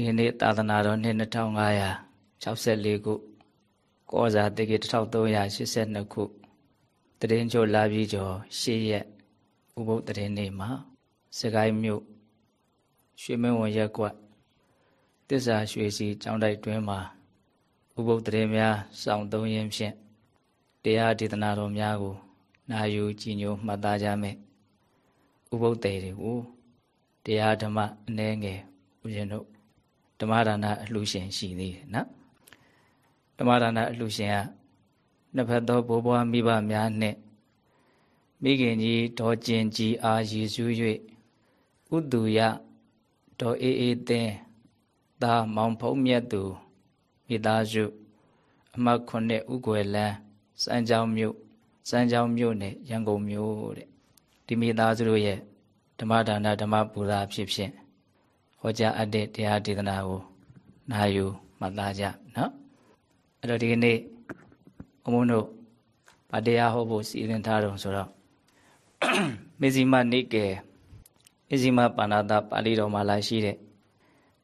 ဒီနေ့သာသနာတော်နှစ်2564ခုကောဇာတက္က1382ခုတရင်ချိုလာပြီးကျော်ရှေ့ရက်ဥပုပ်တရင်နေ့မှာစကိုင်းမြို့ရွှေမင်းဝန်ရက်ကွက်တစ္ဆာရွှေစီကျောင်းတိုက်တွင်မှာဥပုပ်တရင်များစောင့်သုံးရင်းဖြင့်တရားဒေသနာတော်များကိုနာယူကြည်ညိုမှတ်သားကြမယ်ဥပုပ်တေတွေကိုတရားဓမ္မအနှဲငယ်ဦးဇင်းတို့ ဓမ္မဒါနအလှရှင်ရှိသေးတယ်နော်ဓမ္မဒါနအလှရှင်ကနှစ်ဖက်သောဘိုးဘွားမိဘများနှင့်မိခင်ကြီးဒေါ်ကျင်ကြီးအားရည်စူး၍ဥတုယဒေါ်အေးအေးသင်းသာမောင်ဖုံးမြတ်သူမိသားစုအမှတ်9ဥကွယ်လန်းစမ်းချောင်းမြို့စမ်းချောင်းမြို့နဲ့ရန်ကုန်မြို့တဲ့ဒီမိသားစုတို့ရဲ့ဓမ္မဒါနဓမ္မပူဇာဖြစ်ဖြစ် ဟောကြားအပ်တဲ့တရားဒေသနာကိုနာယူမှတ်သားကြနော်အဲ့တော့ဒီကနေ့အမုန်းတို့ဗတရားဟောဖို့စီစဉ်ထားတော့ဆိုတော့မေဇိမနိကေမေဇိမပါဏာတပါဠိတော်မှာလာရှိတဲ့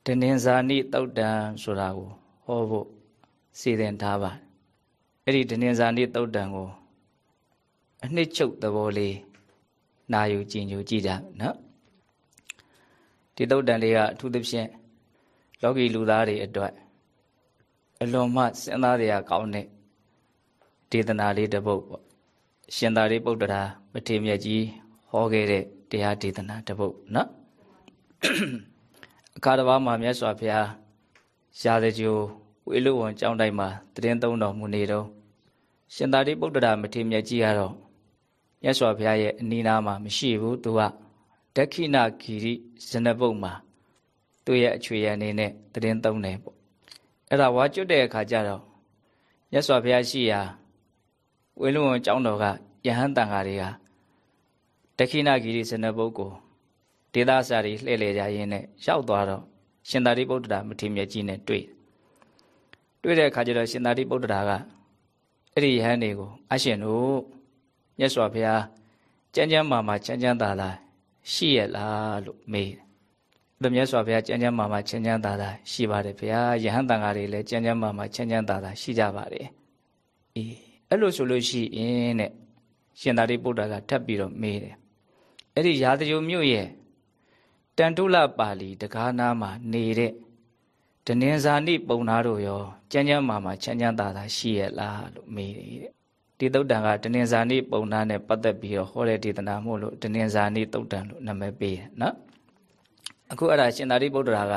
တနင်္ဇာနိတုတ်တံဆိုတာကိုဟောဖို့စီစဉ်ထားပါအဲ့ဒီတနင်္ဇာနိတုတ်တံကိုအနှစ်ချုပ်သဘောလေးနာယူကြည်ညိုကြည့်ကြနော် ဒီတုတ်တန်လေးကအထူးသဖြင့်လောကီလူသားတွေအတွက်အလွန်မှစဉ်းစားရကောင်းတဲ့ဒေသနာလေးတစ်ပုဒ်ပေါ့ရှင်သာရိပုတ္တရာမထေမြတ်ကြီးဟောခဲ့တဲ့တရားဒေသနာတစ်ပုဒ်နော်အခါတစ်ပါးမှာမြတ်စွာဘုရားရှားတဲ့ကျိုးဝေလူဝန်ကျောင်းတိုင်းမှာတရင်သုံးတော်မူနေတော့ရှင်သာရိပုတ္တရာမထေမြတ်ကြီးကတော့မြတ်စွာဘုရားရဲ့အနိနာမှာမရှိဘူးသူက ဒက္ခိဏဂီရိဇနပုတ်မှာသူ့ရဲ့အချွေရအနေနဲ့တရင်သုံးတယ်ပေါ့အဲ့ဒါဝါကျွတ်တဲ့အခါကျတော့မြတ်စွာဘုရားရှိရာဝေလုံဝန်ကျောင်းတော်ကယဟန်တန်ဃာတွေကဒက္ခိဏဂီရိဇနပုတ်ကိုဒေသစာတွေလှည့်လည်ကြရင်းနဲ့ရောက်သွားတော့ရှင်သာရိပုတ္တရာမထေရမြတ်ကြီးနဲ့တွေ့တွေ့တဲ့အခါကျတော့ရှင်သာရိပုတ္တရာကအဲ့ဒီယဟန်တွေကိုအရှင်တို့မြတ်စွာဘုရားကြမ်းကြမ်းမာမာချမ်းချမ်းသာသာ ရှိရလားလို့မေးတယ်။ဒါမြတ်စွာဘုရားကြမ်းကြမ်းမာမာချမ်းချမ်းသာသာရှိပါတယ်ဗျာ။ယဟန်တန်ဃာတွေလည်းကြမ်းကြမ်းမာမာချမ်းချမ်းသာသာရှိကြပါတယ်။အေးအဲ့လိုဆိုလို့ရှိရင်တဲ့ရှင်သာရိပုတ္တရာကထပ်ပြီးတော့မေးတယ်။အဲ့ဒီရာဇဂိုမြို့ရဲ့တန်တုလပါဠိတကားနာမှာနေတဲ့တနင်္ဇာနိပုံနာတို့ရောကြမ်းကြမ်းမာမာချမ်းချမ်းသာသာရှိရလားလို့မေးတယ်တဲ့ ဒီသုတ်တံကတနင်္ဇာနိပုံနာနဲ့ပတ်သက်ပြီးတော့ဟောတဲ့ဒေသနာမို့လို့တနင်္ဇာနိသုတ်တံလို့နာမည်ပေးတယ်နော်အခုအဲ့ဒါရှင်သာရိပုတ္တရာက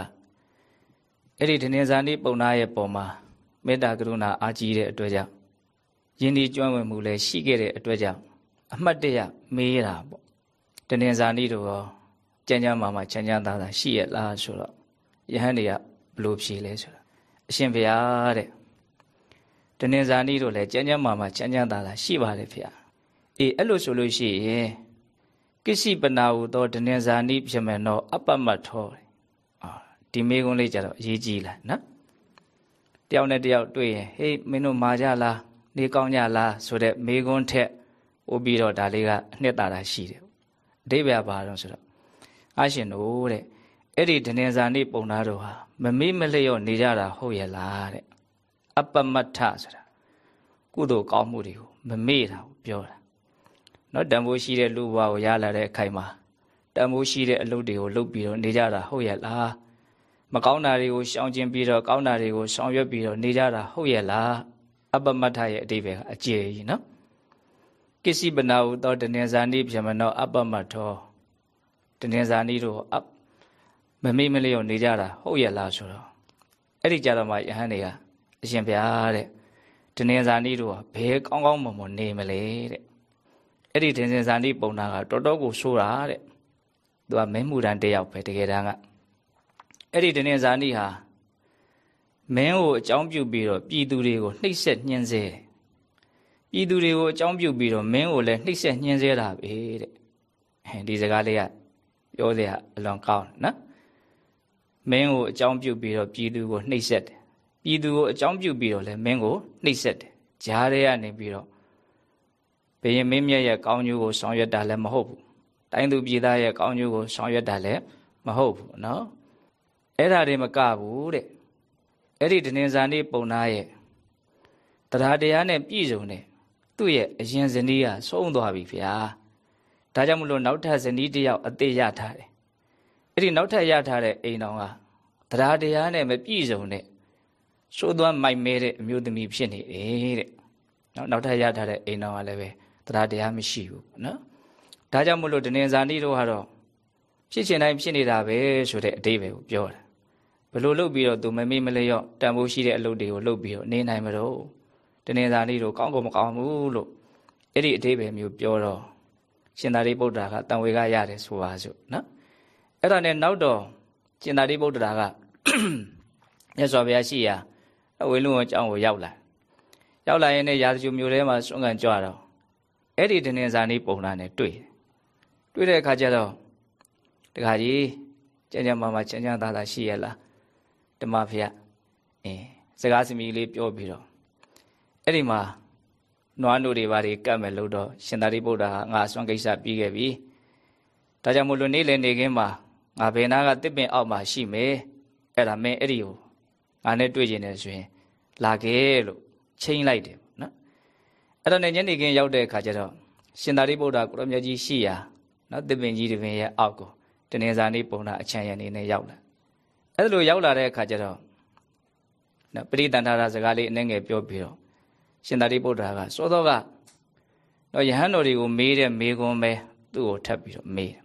အဲ့ဒီတနင်္ဇာနိပုံနာရဲ့ပုံမှာမေတ္တာကရုဏာအားကြီးတဲ့အတွက်ကြောင့်ယဉ်ဒီကျွမ်းဝင်မှုလည်းရှိခဲ့တဲ့အတွက်ကြောင့်အမှတ်တရမေးတာပေါ့တနင်္ဇာနိတို့ရောကြမ်းကြမ်းမာမာချမ်းချမ်းသာသာရှိရလားဆိုတော့ယဟန်တွေကဘလို့ဖြေလဲဆိုတော့အရှင်ဘုရားတဲ့ တနင်္ဇာနီတို့လည်းကြမ်းကြမ်းမာမာချမ်းချမ်းသာသာရှိပါတယ်ဖေ။အေးအဲ့လိုဆိုလို့ရှိရင်ကိစီပနာဟုသောတနင်္ဇာနီပြမနောအပ္ပမထောအာဒီမေကုန်းလေးကြတော့အရေးကြီးလားနော်။တယောက်နဲ့တယောက်တွေ့ရင်ဟေးမင်းတို့မာကြလားနေကောင်းကြလားဆိုတဲ့မေကုန်းထက်ဟိုပြီးတော့ဒါလေးကအနှစ်သာရရှိတယ်။အဓိပ္ပာယ်ပါတော့ဆိုတော့အရှင်တို့တဲ့အဲ့ဒီဒနေဇာနိပုံနာတို့ဟာမမေ့မလျော့နေကြတာဟုတ်ရဲ့လားတဲ့ အပမထဆိုတာကုသိုလ်ကောင်းမှုတွေကိုမမေ့တာကိုပြောတာနော်တန်ဖိုးရှိတဲ့လူဘဝကိုရလာတဲ့အခိုင်မှာတန်ဖိုးရှိတဲ့အလုပ်တွေကိုလုပ်ပြီးတော့နေကြတာဟုတ်ရဲ့လားမကောင်းတာတွေကိုရှောင်ကျဉ်ပြီးတော့ကောင်းတာတွေကိုဆောင်ရွက်ပြီးတော့နေကြတာဟုတ်ရဲ့လားအပမထရဲ့အတိပ္ပယ်ကအကျေကြီးနော်ကိစ္စပနာဟုသောတနေဇာနိပြမနောအပမထောတနေဇာနိတို့မမေ့မလျော့နေကြတာဟုတ်ရဲ့လားဆိုတော့အဲ့ဒီကြတော့မှယဟန်တွေက အရှင်ဘုရားတဲ့ဒနေဇာနီတို့ကဘယ်ကောင်းကောင်းမွန်မွန်နေမလဲတဲ့အဲ့ဒီဒနေဇာနီပုံနာကတော်တော်ကိုဆိုးတာတဲ့သူကမင်းမှုတန်တယောက်ပဲတကယ်တမ်းကအဲ့ဒီဒနေဇာနီဟာမင်းကိုအကြောင်းပြုပြီးတော့ပြည်သူတွေကိုနှိပ်စက်ညှင်းဆဲပြည်သူတွေကိုအကြောင်းပြုပြီးတော့မင်းကိုလည်းနှိပ်စက်ညှင်းဆဲတာပဲတဲ့အဲဒီစကားလေးကပြောစရာအလွန်ကောင်းနော်မင်းကိုအကြောင်းပြုပြီးတော့ပြည်သူကိုနှိပ်စက်တယ် ပြည်သူကိုအကြောင်းပြုပြီးတော့လဲမင်းကိုနှိပ်စက်တယ်ဂျားရဲကနေပြီးတော့ဘယင်မင်းမြတ်ရဲ့ကောင်းကျိုးကိုဆောင်ရွက်တာလည်းမဟုတ်ဘူးတိုင်းသူပြည်သားရဲ့ကောင်းကျိုးကိုဆောင်ရွက်တာလည်းမဟုတ်ဘူးเนาะ အဲ့ဒါတွေမကဘူးတဲ့အဲ့ဒီတနင်္ဇာနေ့ပုံနာရဲ့တရားတရားနဲ့ပြည့်စုံတဲ့သူ့ရဲ့အရင်ဇနီးကဆုံးသွားပြီဗျာဒါကြောင့်မလို့နောက်ထပ်ဇနီးတစ်ယောက်အသေးရထားတယ်အဲ့ဒီနောက်ထပ်ရထားတဲ့အိမ်တော်ကတရားတရားနဲ့မပြည့်စုံတဲ့ ဆိုးသွမ်းမိုက်မဲတဲ့အမျိုးသမီးဖြစ်နေတယ်တဲ့နော်နောက်ထပ်ရထားတဲ့အိမ်တော်ကလည်းပဲတရားတရားမရှိဘူးနော်ဒါကြောင့်မလို့တနင်္ဇာနေ့တို့ကတော့ဖြစ်ချင်တိုင်းဖြစ်နေတာပဲဆိုတဲ့အတိတ်ပဲကိုပြောတာဘယ်လိုလုပ်ပြီးတော့သူမမေ့မလျော့တန်ဖိုးရှိတဲ့အလုပ်တွေကိုလုပ်ပြီးတော့နေနိုင်မလို့တနင်္သာနေ့တို့ကောင်းကုန်မကောင်းဘူးလို့အဲ့ဒီအတိတ်ပဲမျိုးပြောတော့ရှင်သာရိပုတ္တရာကတန်ဝေကရတယ်ဆိုပါစို့နော်အဲ့ဒါနဲ့နောက်တော့ရှင်သာရိပုတ္တရာကမြတ်စွာဘုရားရှိရာအ ဝေလူဝအကြောင်းကိုရောက်လာရောက်လာရင်လည်းရာဇဂျူမျိုးထဲမှာစွန့်ကန်ကြွတော့အဲ့ဒီတနင်္သာနေ့ပုံလာနဲ့တွေ့တွေ့တဲ့အခါကျတော့တခါကြီးကျန်ကျန်မာမာချမ်းချမ်းသာသာရှိရလားဓမ္မဖျက်အင်းစကားစမီလေးပြောပြီးတော့အဲ့ဒီမှာနွားနို့တွေဘာတွေကတ်မယ်လို့တော့ရှင်သာရိပုတ္တရာငါအစွမ်းကိစ္စပြီးခဲ့ပြီဒါကြောင့်မို့လို့နေ့လည်နေခင်းမှာငါဘယ်နာကတစ်ပင်အောက်မှာရှိမယ်အဲ့ဒါမင်းအဲ့ဒီကို ငါနဲ့တွေ့ကျင်တယ်ဆိုရင်လာခဲ့လို့ချိန်လိုက်တယ်နော်အဲ့တော့ညနေခင်းရောက်တဲ့အခါကျတော့ရှင်သာရိပုတ္တရာကိုရမြတ်ကြီးရှိရာနော်တစ်ပင်ကြီးတစ်ပင်ရဲ့အောက်ကိုတနင်္ဇာနေ့ပုံနာအချမ်းရနေနဲ့ရောက်လာအဲ့လိုရောက်လာတဲ့အခါကျတော့နော်ပရိသန္တာရစကားလေးအနှဲငယ်ပြောပြီးတော့ရှင်သာရိပုတ္တရာကစောစောကတော့ယဟန်တော်တွေကိုမေးတဲ့မေးခွန်းပဲသူ့ကိုထပ်ပြီးတော့မေးတယ်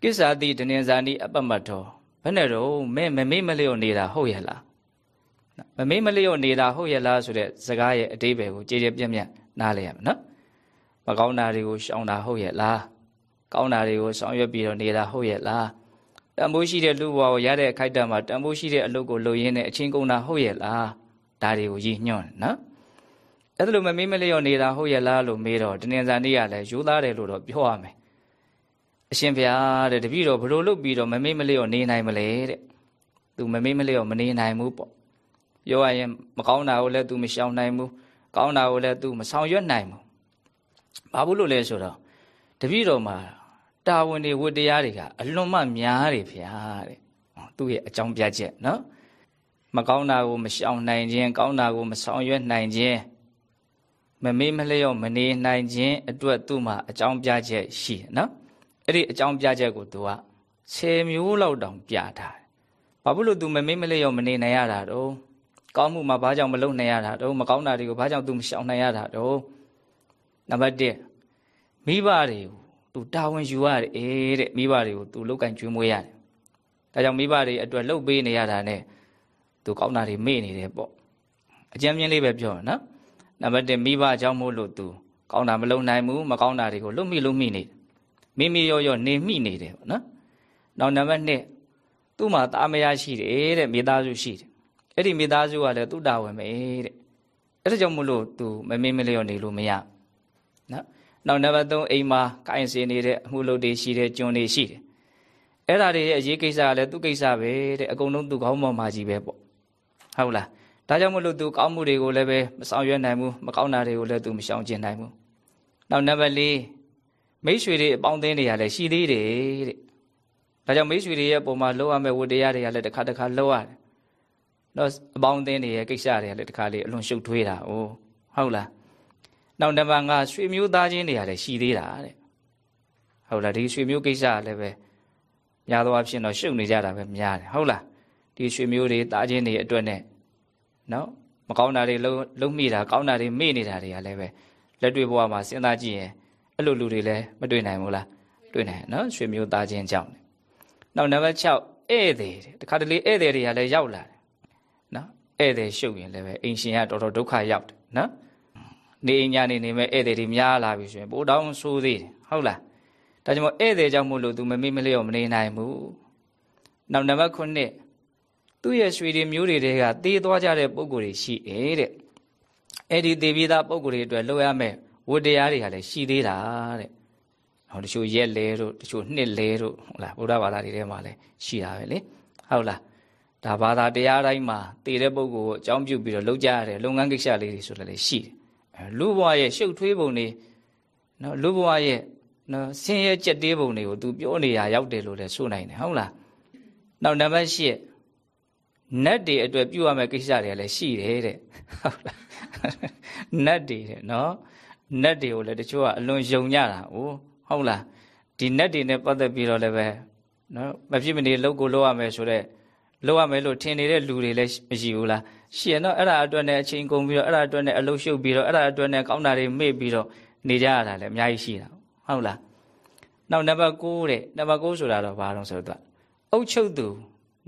ကိစ္ဆာတိတနင်္ဇာနီအပမတ်တော် ဘယ်နဲ့တော့မဲမမေးမလျော့နေတာဟုတ်ရဲ့လားမမေးမလျော့နေတာဟုတ်ရဲ့လားဆိုတဲ့စကားရဲ့အတိပယ်ကိုကြည်ကြပြတ်ပြတ်နားလည်ရမယ်နော်မကောင်းတာတွေကိုရှောင်တာဟုတ်ရဲ့လားကောင်းတာတွေကိုဆောင်ရွက်ပြီးတော့နေတာဟုတ်ရဲ့လားတန်ဖိုးရှိတဲ့လူဘဝကိုရတဲ့အခိုက်အတန့်မှာတန်ဖိုးရှိတဲ့အလုပ်ကိုလုပ်ရင်းနဲ့အချင်းကုန်တာဟုတ်ရဲ့လားဒါတွေကိုရည်ညွှန်းနော်အဲ့ဒါလိုမမေးမလျော့နေတာဟုတ်ရဲ့လားလို့မေးတော့တနင်္ဇာနေ့ကလည်းယူသားတယ်လို့တော့ပြောရမယ် အရှင်ဘုရားတဲ့တပည့်တော်ဘလို့လုပ်ပြီးတော့မမေးမလျော့နေနိုင်မလဲတဲ့သူမမေးမလျော့မနေနိုင်ဘူးပေါ့ပြောရရင်မကောင်းတာကိုလည်းသူမရှောင်နိုင်ဘူးကောင်းတာကိုလည်းသူမဆောင်ရွက်နိုင်ဘူးဘာဘူးလို့လဲဆိုတော့တပည့်တော်မှာတာဝန်တွေဝတ္တရားတွေကအလွန်မှများတယ်ဗျာတဲ့သူ့ရဲ့အကြောင်းပြချက်နော်မကောင်းတာကိုမရှောင်နိုင်ခြင်းကောင်းတာကိုမဆောင်ရွက်နိုင်ခြင်းမမေးမလျော့မနေနိုင်ခြင်းအတွက်သူ့မှာအကြောင်းပြချက်ရှိတယ်နော် အဲ့ဒီအကြောင်းပြချက်ကိုသူက10မျိုးလောက်တောင်ပြထားတယ်ဘာဖြစ်လို့ तू မမေးမလျော့မနေနိုင်ရတာတော့ကောင်းမှုမှာဘာကြောင့်မလုပ်နိုင်ရတာတော့မကောင်းတာတွေကိုဘာကြောင့် तू မရှောင်နိုင်ရတာတော့နံပါတ်1မိဘတွေကို तू တာဝန်ယူရတယ်အေးတဲ့မိဘတွေကို तू လောက်ကင်ကျွေးမွေးရတယ်ဒါကြောင့်မိဘတွေအတွက်လှုပ်ပေးနေရတာ ਨੇ तू ကောင်းတာတွေမေ့နေတယ်ပေါ့အကျဉ်းမြင့်လေးပဲပြောရနော်နံပါတ်1မိဘအကြောင်းမို့လို့ तू ကောင်းတာမလုပ်နိုင်ဘူးမကောင်းတာတွေကိုလွတ်မိလွတ်မိနေ မိမိရောရောနေမိနေတယ်ပေါ့နော်နောက်နံပါတ်2သူ့မှာသားမယားရှိတယ်တဲ့မိသားစုရှိတယ်အဲ့ဒီမိသားစုကလည်းသူ့တာဝန်ပဲတဲ့အဲ့ဒါကြောင့်မို့လို့ तू မမေးမလျော့နေလို့မရနော်နောက်နံပါတ်3အိမ်မှာကိုင်းစင်နေတဲ့အမှုလုပ်တွေရှိတယ်ကျွန်းတွေရှိတယ်အဲ့ဒါတွေရဲ့အရေးကိစ္စကလည်းသူ့ကိစ္စပဲတဲ့အကုန်လုံးသူ့ခေါင်းပေါ်မှာကြီးပဲပေါ့ဟုတ်လားဒါကြောင့်မလို့သူကောင်းမှုတွေကိုလည်းပဲမဆောင်ရွက်နိုင်ဘူးမကောင်းတာတွေကိုလည်းသူမရှောင်ကျင်နိုင်ဘူးနောက်နံပါတ်4 မိတ်ဆွေတွေအပေါင်းအသင်းတွေကလည်းရှိသေးတယ်တဲ့ဒါကြောင့်မိတ်ဆွေတွေရဲ့ပုံမှာလောက်ရမယ့်ဝတ္တရားတွေကလည်းတစ်ခါတစ်ခါလောက်ရတယ်တော့အပေါင်းအသင်းတွေရဲ့ကိစ္စတွေကလည်းတစ်ခါလေအလွန်ရှုပ်ထွေးတာ哦ဟုတ်လားနောက်နံပါတ်5ရွှေမျိုးသားချင်းတွေကလည်းရှိသေးတာတဲ့ဟုတ်လားဒီရွှေမျိုးကိစ္စကလည်းပဲများသောအားဖြင့်တော့ရှုပ်နေကြတာပဲများတယ်ဟုတ်လားဒီရွှေမျိုးတွေသားချင်းတွေအတွက်နဲ့နော်မကောင်းတာတွေလုံးလုံးမိတာကောင်းတာတွေမေ့နေတာတွေကလည်းပဲလက်တွေ့ဘဝမှာစဉ်းစားကြည့်ရင် အဲ့လိုလူတွေလည်းမတွေ့နိုင်ဘူးလားတွေ့နိုင်နော်ရွှေမျိုးသားချင်းကြောင့်နောက်နံပါတ်6ဧည့်သည်တခါတလေဧည့်သည်တွေကလည်းရောက်လာတယ်နော်ဧည့်သည်ရှုပ်ရင်လည်းပဲအိမ်ရှင်ကတော်တော်ဒုက္ခရောက်တယ်နော်နေအိမ်ညာနေနေမဲ့ဧည့်သည်တွေများလာပြီဆိုရင်ပိုတောင်းဆိုးသေးတယ်ဟုတ်လားဒါကြောင့်ဧည့်သည်ကြောင့်မို့လို့ तू မမေ့မလျော့မနေနိုင်ဘူးနောက်နံပါတ်9သူ့ရဲ့ရွှေတွေမျိုးတွေတဲကတေးသွားကြတဲ့ပုံကိုယ်တွေရှိတယ်တဲ့အဲ့ဒီတေးပြီးသားပုံကိုယ်တွေအတွက်လုပ်ရမယ် ဝတ္တရားတွေဟာလည်းရှိသေးတာတဲ့ဟောတချို့ရက်လဲတို့တချို့နှစ်လဲတို့ဟုတ်လားဗုဒ္ဓဘာသာတွေထဲမှာလည်းရှိတာပဲလေဟုတ်လားဒါဘာသာတရားတိုင်းမှာတည်တဲ့ပုဂ္ဂိုလ်ကိုအကြောင်းပြုပြီးတော့လုပ်ကြရတယ်လုပ်ငန်းကိစ္စလေးတွေဆိုလည်းရှိတယ်လူဘဝရဲ့ရှုပ်ထွေးပုံတွေနော်လူဘဝရဲ့နော်ဆင်းရဲကြက်တေးပုံတွေကို तू ပြောနေရရောက်တယ်လို့လည်းဆိုနိုင်တယ်ဟုတ်လားနောက်နံပါတ်၈နတ်တွေအတွက်ပြုရမယ့်ကိစ္စတွေလည်းရှိတယ်တဲ့ဟုတ်လားနတ်တွေတဲ့နော် နတ်တွေကိုလည်းတချို့ကအလွန်ယုံကြတာ哦ဟုတ်လားဒီနတ်တွေနဲ့ပတ်သက်ပြီးတော့လည်းပဲနော်မဖြစ်မနေလောက်ကိုလောက်ရမယ်ဆိုတော့လောက်ရမယ်လို့ထင်နေတဲ့လူတွေလည်းမရှိဘူးလားရှိရင်တော့အဲ့ဒါအတွက်နဲ့အချိန်ကုန်ပြီးတော့အဲ့ဒါအတွက်နဲ့အလုရှုပ်ပြီးတော့အဲ့ဒါအတွက်နဲ့ကောင်းတာတွေမေ့ပြီးတော့နေကြရတာလည်းအများကြီးရှိတာဟုတ်လားနောက်နံပါတ်6တဲ့နံပါတ်6ဆိုတာတော့ဘာလို့ဆိုတော့အုတ်ချုပ်သူ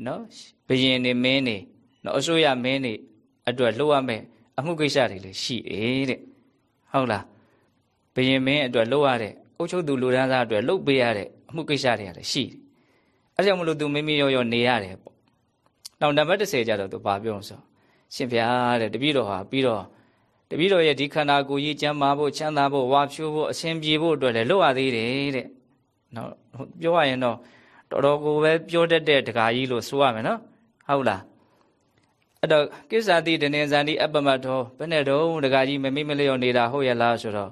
နော်ဘယင်နေမင်းနေနော်အစိုးရမင်းနေအတွက်လှုပ်ရမယ်အမှုကိစ္စတွေလည်းရှိတယ်တဲ့ဟုတ်လား ဘယင်မင်းအတွက်လှုပ်ရတဲ့အုတ်ချုပ်သူလူဒန်းစားအတွက်လှုပ်ပေးရတဲ့အမှုကိစ္စတွေကလည်းရှိတယ်အဲကြောင့်မလို့သူမိမိရောရောနေရတယ်ပေါ့နောက်နံပါတ်30ကျတော့သူဘာပြောဆိုရှင်ဖျားတဲ့တပည့်တော်ဟာပြီးတော့တပည့်တော်ရဲ့ဒီခန္ဓာကိုယ်ကြီးကျမ်းမာဖို့ချမ်းသာဖို့ဝါဖြိုးဖို့အစဉ်ပြေဖို့အတွက်လည်းလှုပ်ရသေးတယ်တဲ့နော်ပြောရရင်တော့တော်တော်ကိုပဲပြောတတ်တဲ့တကာကြီးလို့ဆိုရမယ်နော်ဟုတ်လားအဲ့တော့ကိစ္ဆာတိတနေဇန်ဒီအပမတ်တော်ဘယ်နဲ့တော့တကာကြီးမမိမလျော့နေတာဟုတ်ရလားဆိုတော့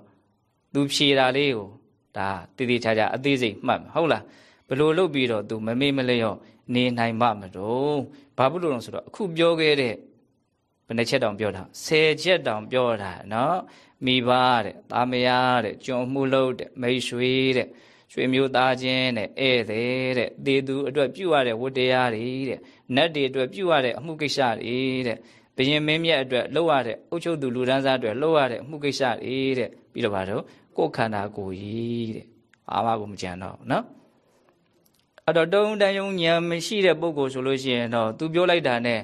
သူဖြေတာလေးကိုဒါတည်တည်ချာချာအသေးစိတ်မှတ်ဟုတ်လားဘလို့လုပ်ပြီးတော့သူမမေ့မလျော့နေနိုင်မှမတော့ဘာဖြစ်လို့လဲဆိုတော့အခုပြောခဲ့တဲ့ဘယ်နှချက်တောင်ပြောတာ10ချက်တောင်ပြောတာเนาะမိဘတဲ့သားမယားတဲ့ကျွန်မှုလို့တဲ့မိတ်ဆွေတဲ့ရွှေမျိုးသားချင်းတဲ့ဧည့်သည်တဲ့တေသူအတွက်ပြုရတဲ့ဝတ္တရားတွေတဲ့နတ်တွေအတွက်ပြုရတဲ့အမှုကိစ္စတွေတဲ့ ဘရင်မင်းမြတ်အတွက်လှုပ်ရတဲ့အုပ်ချုပ်သူလူဒန်းစားအတွက်လှုပ်ရတဲ့အမှုကိစ္စတွေတဲ့ပြီးတော့ဗါတော့ကိုယ်ခန္ဓာကိုယ်ကြီးတဲ့အာမကိုမကြံတော့နော်အဲ့တော့တုံတန်ယုံဉာဏ်မရှိတဲ့ပုဂ္ဂိုလ်ဆိုလို့ရှိရင်တော့သူပြောလိုက်တာနဲ့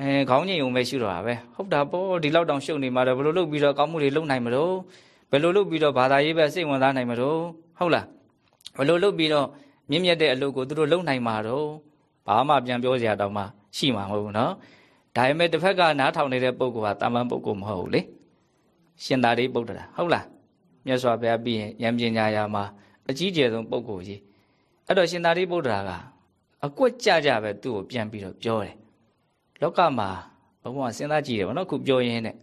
အဲခေါင်းငိမ်ုံပဲရှိတော့တာပဲဟုတ်တာပေါ့ဒီလောက်တောင်ရှုပ်နေမှာတော့ဘယ်လိုလုပ်ပြီးတော့ကောင်းမှုတွေလုပ်နိုင်မလို့ဘယ်လိုလုပ်ပြီးတော့ဘာသာရေးပဲစိတ်ဝင်စားနိုင်မလို့ဟုတ်လားဘယ်လိုလုပ်ပြီးတော့မြင့်မြတ်တဲ့အလုပ်ကိုသူတို့လုပ်နိုင်မှာတော့ဘာမှပြန်ပြောစရာတောင်မှရှိမှာမဟုတ်ဘူးနော် ဒါပေမဲ့တစ်ဖက်ကနားထောင်နေတဲ့ပုဂ္ဂိုလ်ဟာတာမန်ပုဂ္ဂိုလ်မဟုတ်ဘူးလေရှင်သာရိပုတ္တရာဟုတ်လားမြတ်စွာဘုရားပြီးရင်ဉာဏ်ပညာရာမှာအကြီးကျယ်ဆုံးပုဂ္ဂိုလ်ကြီးအဲ့တော့ရှင်သာရိပုတ္တရာကအကွက်ကြကြပဲသူ့ကိုပြန်ပြီးတော့ပြောတယ်လောကမှာဘုံဘုံစဉ်းစားကြည့်တယ်ဗောနော်ခုပြောရင်းနဲ့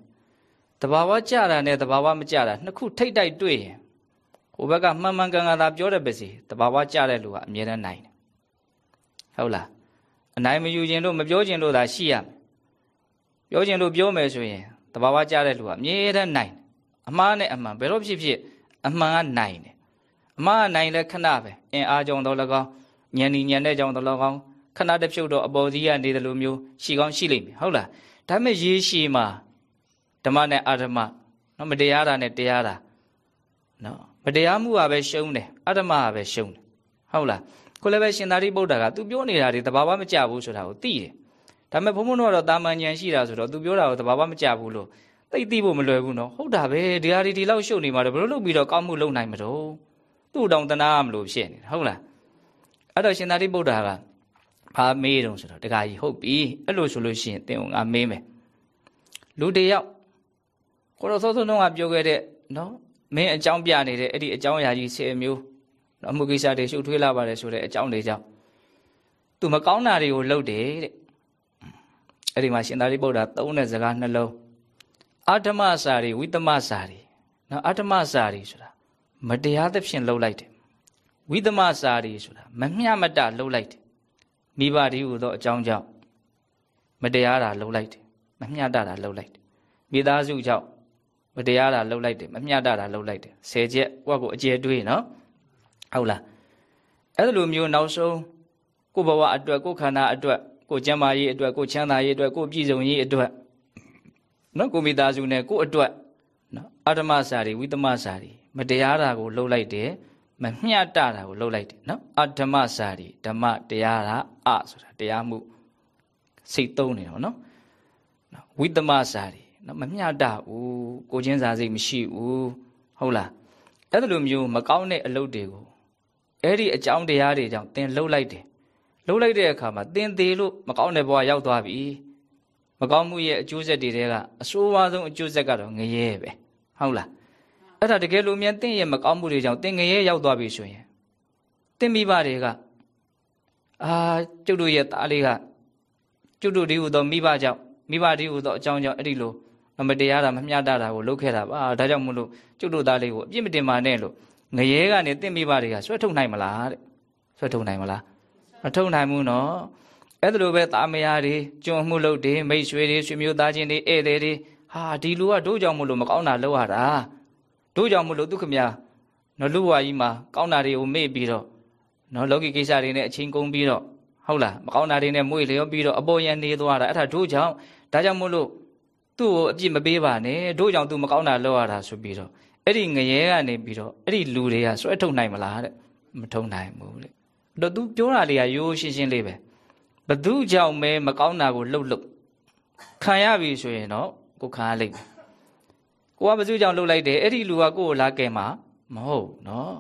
တဘာဝကြတာနဲ့တဘာဝမကြတာနှစ်ခုထိတ်တိုက်တွေ့ရင်ဟိုဘက်ကမှန်မှန်ကန်ကန်သာပြောတဲ့ပစီတဘာဝကြတဲ့လူကအမြဲတမ်းနိုင်တယ်ဟုတ်လားအနိုင်မယူခြင်းလို့မပြောခြင်းလို့သာရှိရမယ် ပြောခြင်းလို့ပြောမယ်ဆိုရင်တဘာဝကြတဲ့လူကအမြဲတမ်းနိုင်တယ်အမှားနဲ့အမှန်ဘယ်တော့ဖြစ်ဖြစ်အမှန်ကနိုင်တယ်အမှားကနိုင်လဲခဏပဲအင်အားကြောင့်တော့၎င်းညံနေညံတဲ့ကြောင့်တော့၎င်းခဏတစ်ဖြုတ်တော့အပေါ်စီးကနေတယ်လို့မျိုးရှိကောင်းရှိလိမ့်မယ်ဟုတ်လားဒါပေမဲ့ရေရှည်မှာဓမ္မနဲ့အာဓမ္မနော်မတရားတာနဲ့တရားတာနော်မတရားမှုကပဲရှုံးတယ်အတ္တမကပဲရှုံးတယ်ဟုတ်လားကိုလည်းပဲရှင်သာရိပုတ္တရာက तू ပြောနေတာတွေတဘာဝမကြဘူးဆိုတာကိုသိတယ် ဒါပေမဲ့ဘုံဘုံတို့ကတော့တာမန်ဉာဏ်ရှိတာဆိုတော့ तू ပြောတာကိုတဘာဝမကြဘူးလို့သိသိဖို့မလွယ်ဘူးနော်ဟုတ်တာပဲဒီဟာဒီဒီလောက်ရှုပ်နေမှာတော့ဘယ်လိုလုပ်ပြီးတော့ကောင်းမှုလုပ်နိုင်မလို့သူ့တောင်တနာမလို့ဖြစ်နေတာဟုတ်လားအဲ့တော့ရှင်သာရိပုတ္တရာကဘာမေးတုံးဆိုတော့တခါကြီးဟုတ်ပြီအဲ့လိုဆိုလို့ရှိရင်သင်ကငါမေးမယ်လူတယောက်ကိုရောစောစောတုန်းကပြောခဲ့တဲ့နော်မင်းအကြောင်းပြနေတဲ့အဲ့ဒီအကြောင်းအရာကြီး10မျိုးအမှုကိစ္စတွေရှုပ်ထွေးလာပါတယ်ဆိုတဲ့အကြောင်းတွေကြောင့်သူမကောင်းတာတွေကိုလုပ်တယ်တဲ့ အဲ့ဒီမှာရှင်သာရိပုတ္တရာသုံးတဲ့စကားနှလုံးအာဓမစာရီဝိသမစာရီနော်အာဓမစာရီဆိုတာမတရားသဖြင့်လှုပ်လိုက်တယ်ဝိသမစာရီဆိုတာမမျှမတလှုပ်လိုက်တယ်မိဘတည်းဟူသောအကြောင်းကြောင့်မတရားတာလှုပ်လိုက်တယ်မမျှတတာလှုပ်လိုက်တယ်မိသားစုကြောင့်မတရားတာလှုပ်လိုက်တယ်မမျှတတာလှုပ်လိုက်တယ်ဆယ်ချက်ကိုယ့်ကိုအကျယ်တွေးနော်ဟုတ်လားအဲ့လိုမျိုးနောက်ဆုံးကိုဘဝအတွက်ကိုခန္ဓာအတွက် ကိုကျမ်းမာရေးအတွက်ကိုချမ်းသာရေးအတွက်ကိုပြည်စုံရေးအတွက်နော်ကိုမိသားစုနဲ့ကိုအတွက်နော်အာဓမစာရီဝိသမစာရီမတရားတာကိုလှုပ်လိုက်တယ်မမျှတတာကိုလှုပ်လိုက်တယ်နော်အာဓမစာရီဓမ္မတရားတာအဆိုတာတရားမှုစိတ်သုံးနေတယ်နော်ဝိသမစာရီနော်မမျှတဘူးကိုချင်းစာစိတ်မရှိဘူးဟုတ်လားအဲ့လိုမျိုးမကောင်းတဲ့အလုပ်တွေကိုအဲ့ဒီအကြောင်းတရားတွေကြောင့်သင်လှုပ်လိုက်တယ် လှုပ်လိုက်တဲ့အခါမှာသင်သေးလို့မကောင်းတဲ့ဘဝရောက်သွားပြီမကောင်းမှုရဲ့အကျိုးဆက်တွေကအဆိုးဝါးဆုံးအကျိုးဆက်ကတော့ငရဲပဲဟုတ်လားအဲ့ဒါတကယ်လို့မြန်သင်ရဲ့မကောင်းမှုတွေကြောင့်သင်ငရဲရောက်သွားပြီဆိုရင်သင်မိဘတွေကအာကျုပ်တို့ရဲ့သားလေးကကျုပ်တို့ဒီဟူသောမိဘကြောင့်မိဘဒီဟူသောအကြောင်းကြောင့်အဲ့ဒီလိုမတရားတာမမျှတတာကိုလုပ်ခဲ့တာပါဒါကြောင့်မို့လို့ကျုပ်တို့သားလေးကိုအပြစ်မတင်ပါနဲ့လို့ငရဲကနေတင့်မိဘတွေကဆွဲထုတ်နိုင်မလားတဲ့ဆွဲထုတ်နိုင်မလား မထုတ်နိုင်ဘူးနော်အဲ့ဒါလိုပဲတာမယားတွေကျွန်းမှုလုပ်တွေမိတ်ဆွေတွေဆွေမျိုးသားချင်းတွေဧည့်သည်တွေဟာဒီလူကတို့ကြောင့်မလို့မကောင်းတာလုပ်ရတာတို့ကြောင့်မလို့ဒုက္ခမြနော်လူဝါကြီးမှာကောင်းတာတွေကိုမေ့ပြီးတော့နော်လောကီကိစ္စတွေနဲ့အချင်းကုန်ပြီးတော့ဟုတ်လားမကောင်းတာတွေနဲ့မွေလျောပြီးတော့အပေါ်ရန်နေသွားတာအဲ့ဒါတို့ကြောင့်ဒါကြောင့်မို့လို့သူ့ကိုအပြစ်မပေးပါနဲ့တို့ကြောင့်သူမကောင်းတာလုပ်ရတာဆိုပြီးတော့အဲ့ဒီငရဲကနေပြီးတော့အဲ့ဒီလူတွေကဆွဲထုတ်နိုင်မလားတဲ့မထုတ်နိုင်ဘူးတဲ့ တော့သူပြောတာလေးကရိုးရှင်းရှင်းလေးပဲဘသူကြောင့်မဲမကောင်းတာကိုလှုပ်လှုပ်ခံရပြီဆိုရင်တော့ကိုခံရလိမ့်မယ်ကိုကဘသူကြောင့်လှုပ်လိုက်တယ်အဲ့ဒီလူကကိုကိုလာကဲမှာမဟုတ်နော်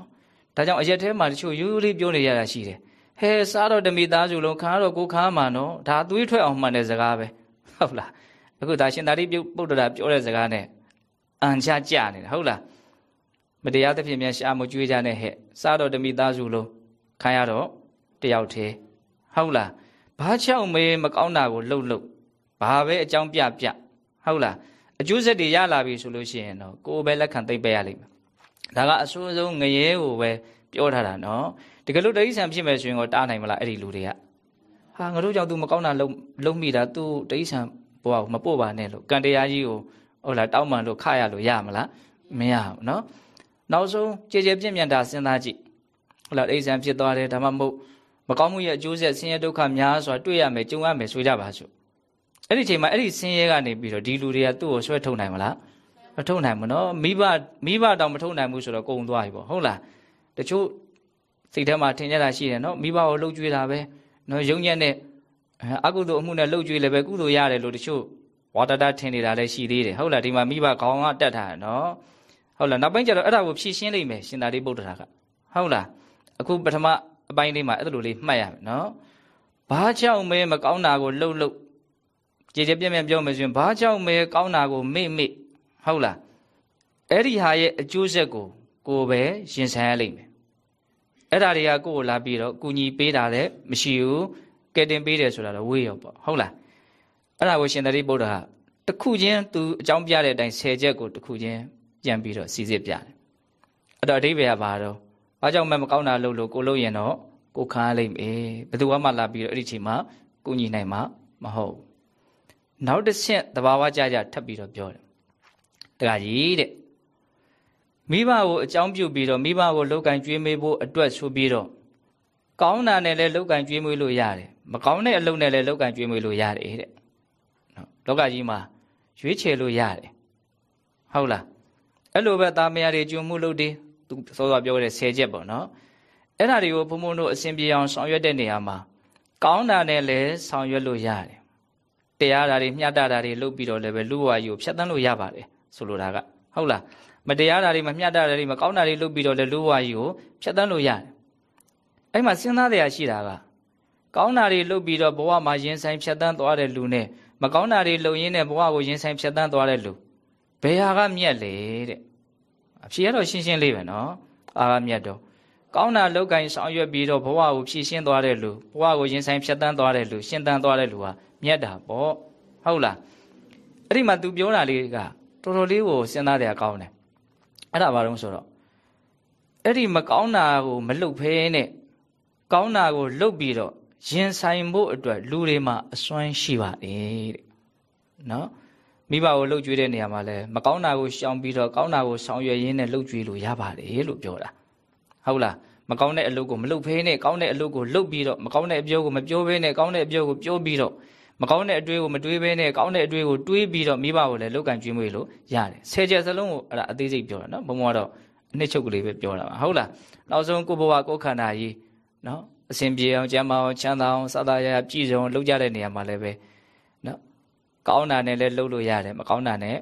ဒါကြောင့်အရက်ထဲမှာတချို့ရိုးရိုးလေးပြောနေရတာရှိတယ်ဟဲစားတော့တမိသားစုလုံးခါတော့ကိုခါမှာနော်ဒါသွေးထွက်အောင်မှန်တဲ့စကားပဲဟုတ်လားအခုဒါရှင်သာရိပုတ္တရာပြောတဲ့စကားနဲ့အန်ချကြနေတာဟုတ်လားမတရားသဖြင့်များရှာမကြွေးကြနဲ့ဟဲ့စားတော့တမိသားစုလုံး ခါရတော့တယောက်သေးဟုတ်လားဘာချောက်မေးမကောင်းတာကိုလှုပ်လှုပ်ဘာပဲအကြောင်းပြပြဟုတ်လားအကျိုးဆက်တွေရလာပြီဆိုလို့ရှိရင်တော့ကိုယ်ပဲလက်ခံသိပ်ပဲရလိမ့်မယ်ဒါကအဆိုးဆုံးငရဲကိုပဲပြောထားတာနော်တကယ်လို့တတိဆံဖြစ်မယ်ဆိုရင်တော့တားနိုင်မလားအဲ့ဒီလူတွေကဟာငါတို့ကြောင့် तू မကောင်းတာလုံးလုံးမိတာ तू တတိဆံဘွားကိုမပို့ပါနဲ့လို့ကံတရားကြီးကိုဟုတ်လားတောင်းပန်လို့ခရလို့ရမလားမရဘူးနော်နောက်ဆုံးကြည်ကြည်ပြင့်ပြန့်တာစဉ်းစားကြည့် ဟုတ်လားတတိဆံဖြစ်သွားတယ်ဒါမှမဟုတ်မကောင်းမှုရဲ့အကျိုးဆက်ဆင်းရဲဒုက္ခများစွာတွေ့ရမယ်ကြုံရမယ်ဆိုကြပါစို့အဲ့ဒီချိန်မှာအဲ့ဒီဆင်းရဲကနေပြီးတော့ဒီလူတွေကသူ့ကိုဆွဲထုတ်နိုင်မလားမထုတ်နိုင်ဘူးနော်မိဘမိဘတောင်မထုတ်နိုင်ဘူးဆိုတော့ကုံသွားပြီပေါ့ဟုတ်လားတချို့စိတ်ထဲမှာထင်ကြတာရှိတယ်နော်မိဘကိုလှုပ်ကြွေးတာပဲနော်ယုံညံ့တဲ့အကုသိုလ်အမှုနဲ့လှုပ်ကြွေးလည်းပဲကုသိုလ်ရတယ်လို့တချို့ဝါတတထင်နေတာလည်းရှိသေးတယ်ဟုတ်လားဒီမှာမိဘခေါင်းကတက်ထားတယ်နော်ဟုတ်လားနောက်ပိုင်းကျတော့အဲ့ဒါကိုဖြည့်ရှင်းလိုက်မယ်ရှင်သာရိပုတ္တရာကဟုတ်လား အခုပထမအပိုင်းလေးမှာအဲ့လိုလေးမှတ်ရမယ်နော်ဘာကြောင့်မဲမကောင်းတာကိုလှုပ်လှုပ်ကြည်ကြပြည့်ပြည့်ပြောမယ်ဆိုရင်ဘာကြောင့်မဲကောင်းတာကိုမေ့မေ့ဟုတ်လားအဲ့ဒီဟာရဲ့အကျိုးဆက်ကိုကိုပဲရင်ဆိုင်ရလိမ့်မယ်အဲ့ဒါတွေကကိုယ်ကိုလာပြီးတော့ကုညီပေးတာလည်းမရှိဘူးကဲတင်ပေးတယ်ဆိုတာတော့ဝေးရောပေါ့ဟုတ်လားအဲ့ဒါကိုရှင်သတိပုဒ္ဓဟာတစ်ခုချင်းသူအကြောင်းပြတဲ့အတိုင်း၁၀ချက်ကိုတစ်ခုချင်းပြန်ပြီးတော့စီစစ်ပြတယ်အဲ့တော့အဓိပ္ပာယ်ကဘာတော့ ဘာကြောင့်မှမကောင်းတာလုပ်လို့ကိုလို့ရင်တော့ကိုခံရလိမ့်မယ်ဘယ်သူမှလာပြီးတော့အဲ့ဒီချိန်မှာကုညီနိုင်မှာမဟုတ်နောက်တစ်ဆင့်သဘာဝကြကြထပ်ပြီးတော့ပြောတယ်တခါကြီးတဲ့မိဘကိုအကြောင်းပြုပြီးတော့မိဘကိုလောက်ကင်ကျွေးမေးဖို့အတွက်ဆိုပြီးတော့ကောင်းတာနဲ့လည်းလောက်ကင်ကျွေးမွေးလို့ရတယ်မကောင်းတဲ့အလုပ်နဲ့လည်းလောက်ကင်ကျွေးမွေးလို့ရတယ်တဲ့နော်လောကကြီးမှာရွေးချယ်လို့ရတယ်ဟုတ်လားအဲ့လိုပဲသားမယားတွေကျွမှုလုပ်တယ် သူစောစောပြောခဲ့တဲ့10ချက်ပေါ့နော်အဲ့ဒါတွေကိုဘုံဘုံတို့အစဉ်ပြေအောင်ဆောင်ရွက်တဲ့နေရာမှာကောင်းတာနဲ့လည်းဆောင်ရွက်လို့ရတယ်တရားဓာတ်တွေမျှတတာတွေလုပ်ပြီးတော့လည်းပဲလူဝါယူဖြတ်တန်းလို့ရပါတယ်ဆိုလိုတာကဟုတ်လားမတရားတာတွေမမျှတတာတွေမကောင်းတာတွေလုပ်ပြီးတော့လည်းလူဝါယူကိုဖြတ်တန်းလို့ရတယ်အဲ့မှာစဉ်းစားတရားရှိတာကကောင်းတာတွေလုပ်ပြီးတော့ဘဝမှာရင်ဆိုင်ဖြတ်တန်းသွားတဲ့လူနဲ့မကောင်းတာတွေလုပ်ရင်းနဲ့ဘဝကိုရင်ဆိုင်ဖြတ်တန်းသွားတဲ့လူဘယ်ဟာကမြက်လဲတဲ့ အဖြေကတော့ရှင်းရှင်းလေးပဲနော်အာကမြက်တော့ကောင်းတာလောက်ကင်ဆောင်ရွက်ပြီးတော့ဘဝကိုဖြည့်ရှင်းသွားတဲ့လူဘဝကိုရင်ဆိုင်ဖြတ်တန်းသွားတဲ့လူရှင်းတန်းသွားတဲ့လူဟာမြတ်တာပေါ့ဟုတ်လားအဲ့ဒီမှာ तू ပြောတာလေးကတော်တော်လေးကိုစဉ်းစားတဲ့အကောင်းတယ်အဲ့ဒါဘာလို့ဆိုတော့အဲ့ဒီမကောင်းတာကိုမလုပ်ဖဲနဲ့ကောင်းတာကိုလုပ်ပြီးတော့ရင်ဆိုင်ဖို့အတွက်လူတွေမှာအစွမ်းရှိပါတယ်တဲ့နော် မိဘကိုလှုပ်ကြွေးတဲ့နေရာမှာလဲမကောင်းတာကိုရှောင်ပြီးတော့ကောင်းတာကိုဆောင်ရွက်ရင်းနဲ့လှုပ်ကြွေးလို့ရပါတယ်လို့ပြောတာဟုတ်လားမကောင်းတဲ့အလုပ်ကိုမလုပ်ဖဲနဲ့ကောင်းတဲ့အလုပ်ကိုလုပ်ပြီးတော့မကောင်းတဲ့အပြောကိုမပြောဘဲနဲ့ကောင်းတဲ့အပြောကိုပြောပြီးတော့မကောင်းတဲ့အတွေးကိုမတွေးဘဲနဲ့ကောင်းတဲ့အတွေးကိုတွေးပြီးတော့မိဘကိုလည်းလောက်ကင်ကျွေးမွေးလို့ရတယ်ဆယ်ချက်စလုံးကိုအဲ့ဒါအသေးစိတ်ပြောတာနော်ဘုံဘုံကတော့အနှစ်ချုပ်ကလေးပဲပြောတာပါဟုတ်လားနောက်ဆုံးကိုဘဝကိုခန္ဓာကြီးနော်အစဉ်ပြေအောင်ကျမ်းမာအောင်ချမ်းသာအောင်စသရရပြည့်စုံလုပ်ကြတဲ့နေရာမှာလည်းပဲနော် ကောင်းတာနဲ့လည်းလုပ်လို့ရတယ်မကောင်းတာနဲ့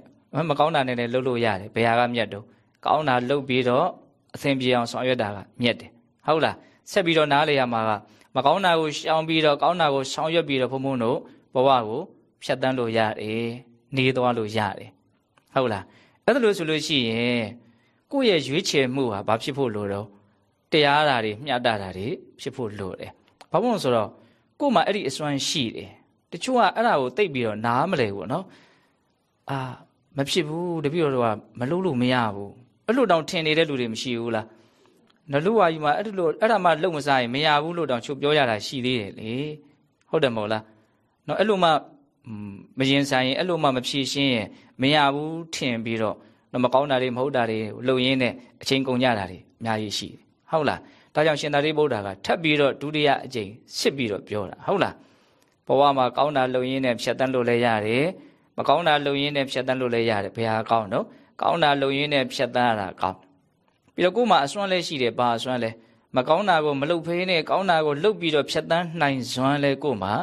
မကောင်းတာနဲ့လည်းလုပ်လို့ရတယ်ဘယ်ဟာကမြတ်တော့ကောင်းတာလုပ်ပြီးတော့အစဉ်ပြေအောင်ဆောင်ရွက်တာကမြတ်တယ်ဟုတ်လားဆက်ပြီးတော့နားလေရမှာကမကောင်းတာကိုရှောင်ပြီးတော့ကောင်းတာကိုဆောင်ရွက်ပြီးတော့ဘုံဘုံတို့ဘဝကိုဖြတ်တန်းလို့ရတယ်နေသွားလို့ရတယ်ဟုတ်လားအဲ့ဒါလို့ဆိုလို့ရှိရင်ကိုယ့်ရဲ့ရွေးချယ်မှုဟာဘာဖြစ်ဖို့လိုတော့တရားဓာတ်တွေမျှတတာတွေဖြစ်ဖို့လိုတယ်ဘာလို့ဆိုတော့ကို့မှာအဲ့ဒီအစွမ်းရှိတယ် တချို့ကအဲ့ဒါကိုသိပ်ပြီးတော့နားမလဲဘူးနော်အာမဖြစ်ဘူးတပည့်တော်ကမလုပ်လို့မရဘူးအဲ့လိုတောင်ထင်နေတဲ့လူတွေမရှိဘူးလားနလူဝါကြီးမှာအဲ့လိုအဲ့ဒါမှလုံမစားရင်မရဘူးလို့တောင်ချုပ်ပြောရတာရှိသေးတယ်လေဟုတ်တယ်မဟုတ်လားနော်အဲ့လိုမှမရင်ဆိုင်ရင်အဲ့လိုမှမဖြေရှင်းရင်မရဘူးထင်ပြီးတော့မကောင်းတာတွေမဟုတ်တာတွေလှုပ်ရင်းနဲ့အချိန်ကုန်ကြတာတွေအများကြီးရှိတယ်ဟုတ်လားဒါကြောင့်ရှင်သာရိပုတ္တရာကထပ်ပြီးတော့ဒုတိယအကြိမ်စစ်ပြီးတော့ပြောတာဟုတ်လား ဘဝမှာကောင်းတာလှုပ်ရင်းနဲ့ဖြတ်တန်းလို့လည်းရတယ်မကောင်းတာလှုပ်ရင်းနဲ့ဖြတ်တန်းလို့လည်းရတယ်ဘယ်ဟာကောင်းတော့ကောင်းတာလှုပ်ရင်းနဲ့ဖြတ်တန်းရတာကောင်းပြီးတော့ကို့မှာအစွမ်းလည်းရှိတယ်ဘာအစွမ်းလဲမကောင်းတာကိုမလှုပ်ဖေးနဲ့ကောင်းတာကိုလှုပ်ပြီးတော့ဖြတ်တန်းနိုင်စွမ်းလဲကို့မှာ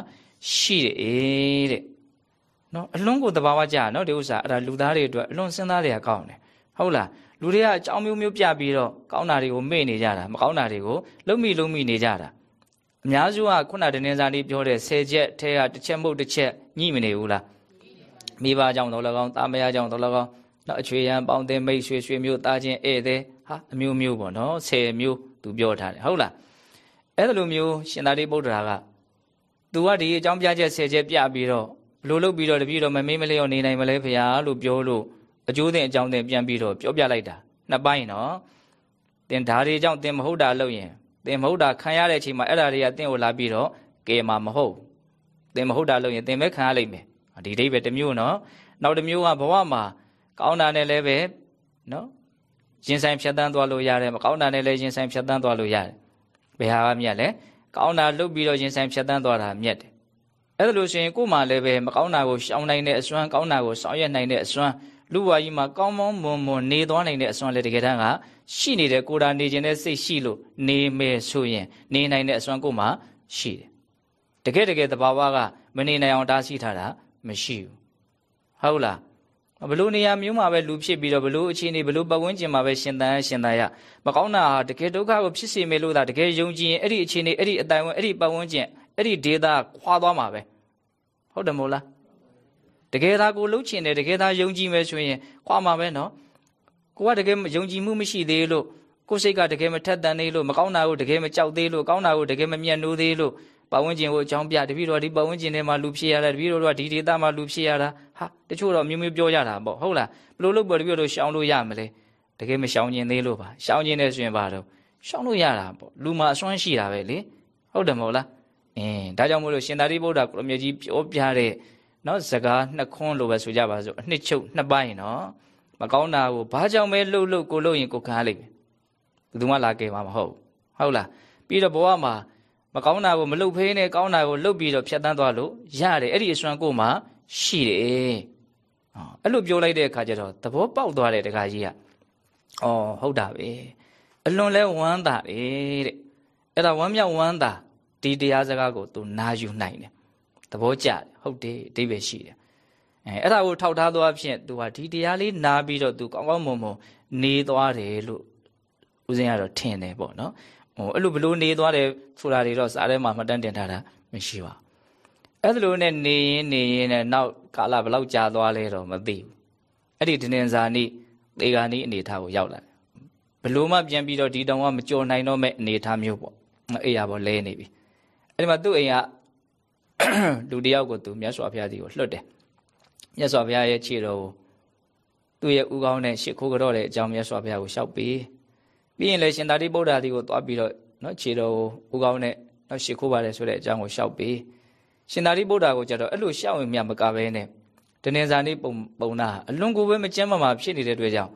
ရှိတယ်တဲ့နော်အလွန်ကိုသဘာဝကြနော်ဒီဥစ္စာအဲ့ဒါလူသားတွေအတွက်အလွန်စဉ်းစားတွေကကောင်းတယ်ဟုတ်လားလူတွေကအကြောင်းမျိုးမျိုးပြပြီးတော့ကောင်းတာတွေကိုမေ့နေကြတာမကောင်းတာတွေကိုလုံမိလုံမိနေကြတာ အများစုကခုနတနေ့စာလေးပြောတဲ့၁၀ချက်ထဲကတစ်ချက်မဟုတ်တစ်ချက်ညှိမနေဘူးလားမိဘကြောင့်တော့၎င်းတာမယားကြောင့်တော့၎င်းနောက်အချွေရန်ပေါင်းတင်မိတ်ရွှေရွှေမျိုးတာချင်းဧည့်သည်ဟာအမျိုးမျိုးပေါ့နော်၁၀မျိုးသူပြောထားတယ်ဟုတ်လားအဲ့လိုမျိုးရှင်သာရိပုတ္တရာကသူကဒီအကြောင်းပြချက်၁၀ချက်ပြပြီးတော့ဘလို့လုပ်ပြီးတော့တပည့်တော်မမေးမလျော့နေနိုင်မလဲဖေဟာလို့ပြောလို့အကျိုးသင်အကြောင်းသင်ပြန်ပြီးတော့ပြောပြလိုက်တာနှစ်ပိုင်းနော်သင်ဓာတွေကြောင့်သင်မဟုတ်တာလုပ်ရင် သင်မဟုတ်တာခံရတဲ့အချိန်မှာအဲ့ဒါတွေကသင်ကိုလာပြီးတော့ကဲမှာမဟုတ်သင်မဟုတ်တာလုပ်ရင်သင်ပဲခံရလိမ့်မယ်ဒီအိဗယ်တစ်မျိုးနော်နောက်တစ်မျိုးကဘဝမှာကောင်းတာနဲ့လည်းပဲနော်ရင်ဆိုင်ဖြတ်တန်းသွားလို့ရတယ်မကောင်းတာနဲ့လည်းရင်ဆိုင်ဖြတ်တန်းသွားလို့ရတယ်ဘယ်ဟာကမြတ်လဲကောင်းတာလုပ်ပြီးတော့ရင်ဆိုင်ဖြတ်တန်းသွားတာမြတ်တယ်အဲ့ဒါလို့ဆိုရင်ကို့မှာလည်းပဲမကောင်းတာကိုရှောင်နိုင်တဲ့အစွမ်းကောင်းတာကိုဆောင်ရွက်နိုင်တဲ့အစွမ်း လူဝါကြီးမှာကောင်းမောင်းမွန်မွန်နေသွားနိုင်တဲ့အစွမ်းလည်းတကယ်တမ်းကရှိနေတယ်ကိုယ်တာနေခြင်းနဲ့စိတ်ရှိလို့နေမယ်ဆိုရင်နေနိုင်တဲ့အစွမ်းကိုမှရှိတယ်တကယ်တကယ်သဘာဝကမနေနိုင်အောင်တားဆီးထားတာမရှိဘူးဟုတ်လားဘလို့နေရာမျိုးမှာပဲလူဖြစ်ပြီးတော့ဘလို့အခြေအနေဘလို့ပတ်ဝန်းကျင်မှာပဲရှင်သန်ရှင်သန်ရမကောင်းတာဟာတကယ်ဒုက္ခကိုဖြစ်စေမယ်လို့သာတကယ်ယုံကြည်ရင်အဲ့ဒီအခြေအနေအဲ့ဒီအတိုင်းဝင်အဲ့ဒီပတ်ဝန်းကျင်အဲ့ဒီဒေတာခွာသွားမှာပဲဟုတ်တယ်မို့လား တကယ်သာကိုလှုပ်ချင်တယ်တကယ်သာယုံကြည်မယ်ဆိုရင်ခွာမှာပဲနော်ကိုကတကယ်ယုံကြည်မှုမရှိသေးလို့ကိုယ်စိတ်ကတကယ်မထက်သန်သေးလို့မကောင်းတာကိုတကယ်မကြောက်သေးလို့ကောင်းတာကိုတကယ်မမြတ်နိုးသေးလို့ပတ်ဝန်းကျင်ကိုအကြောင်းပြတပည့်တော်ဒီပတ်ဝန်းကျင်ထဲမှာလူဖြစ်ရတာတပည့်တော်တို့ကဒီဒေသမှာလူဖြစ်ရတာဟာတချို့တော့မျိုးမျိုးပြောကြတာပေါ့ဟုတ်လားဘလို့လို့ပေါ်တပည့်တော်ရှောင်လို့ရမလဲတကယ်မရှောင်ကျင်သေးလို့ပါရှောင်ကျင်နေဆိုရင်ပါတော့ရှောင်လို့ရတာပေါ့လူမှာအစွမ်းရှိတာပဲလေဟုတ်တယ်မဟုတ်လားအင်းဒါကြောင့်မို့လို့ရှင်သာရိပုတ္တရာကိုရမြကြီးပြောပြတဲ့ နော်စကားနှစ်ခွန်းလိုပဲဆိုကြပါစို့အနှစ်ချုပ်နှစ်ပိုင်းနော်မကောင်းတာကိုဘာကြောင့်ပဲလှုပ်လှုပ်ကိုလှုပ်ရင်ကိုခံရလိမ့်မယ်ဘယ်သူမှလာကယ်မှာမဟုတ်ဟုတ်လားပြီးတော့ဘဝမှာမကောင်းတာကိုမလှုပ်ဖေးနဲ့ကောင်းတာကိုလှုပ်ပြီးတော့ဖြတ်တန်းသွားလို့ရတယ်အဲ့ဒီအစွမ်းကိုမှရှိတယ်အဲ့လိုပြောလိုက်တဲ့အခါကျတော့သဘောပေါက်သွားတယ်တခါကြီးကအော်ဟုတ်တာပဲအလွန်လဲဝမ်းသာတယ်တဲ့အဲ့ဒါဝမ်းမြောက်ဝမ်းသာဒီတရားစကားကိုသူနာယူနိုင်တယ် သဘောကျတယ်ဟုတ်တယ်အတိပ္ပယ်ရှိတယ်အဲအဲ့ဒါကိုထောက်ထားသွားဖြင့်သူဟာဒီတရားလေးနားပြီးတော့သူကောင်းကောင်းမွန်မွန်နေသွားတယ်လို့ဦးဇင်းကတော့ထင်တယ်ပေါ့နော်ဟိုအဲ့လိုဘလို့နေသွားတယ်ဆိုတာတွေတော့စားထဲမှာမှတ်တမ်းတင်ထားတာမရှိပါဘူးအဲ့လိုနဲ့နေရင်နေရင်နဲ့နောက်ကာလဘလောက်ကြာသွားလဲတော့မသိဘူးအဲ့ဒီဒင်းစာနိသေဂာနိအနေထားကိုရောက်လာတယ်ဘလို့မှပြန်ပြီးတော့ဒီတောင်ကမကြော်နိုင်တော့မဲ့အနေထားမျိုးပေါ့အေးရပေါ့လဲနေပြီအဲ့ဒီမှာသူ့အိမ်က လူတယောက်ကိုသူမြတ်စွာဘုရားကြီးကိုလွှတ်တယ်မြတ်စွာဘုရားရဲ့ခြေတော်ကိုသူ့ရဲ့ဥကောင်းနဲ့ရှ िख ိုးကြတော့တဲ့အကြောင်းမြတ်စွာဘုရားကိုလျှောက်ပေးပြီးရင်လည်းရှင်သာရိပုတ္တရာကြီးကိုသွားပြီးတော့နော်ခြေတော်ကိုဥကောင်းနဲ့နော်ရှ िख ိုးပါတယ်ဆိုတဲ့အကြောင်းကိုလျှောက်ပေးရှင်သာရိပုတ္တရာကိုကြတော့အဲ့လိုလျှောက်ရင်မြတ်မကပဲနဲ့တနင်္ဇာနေ့ပုံပုံနာအလွန်ကိုပဲမကျမ်းမာမှာဖြစ်နေတဲ့အတွက်ကြောင့်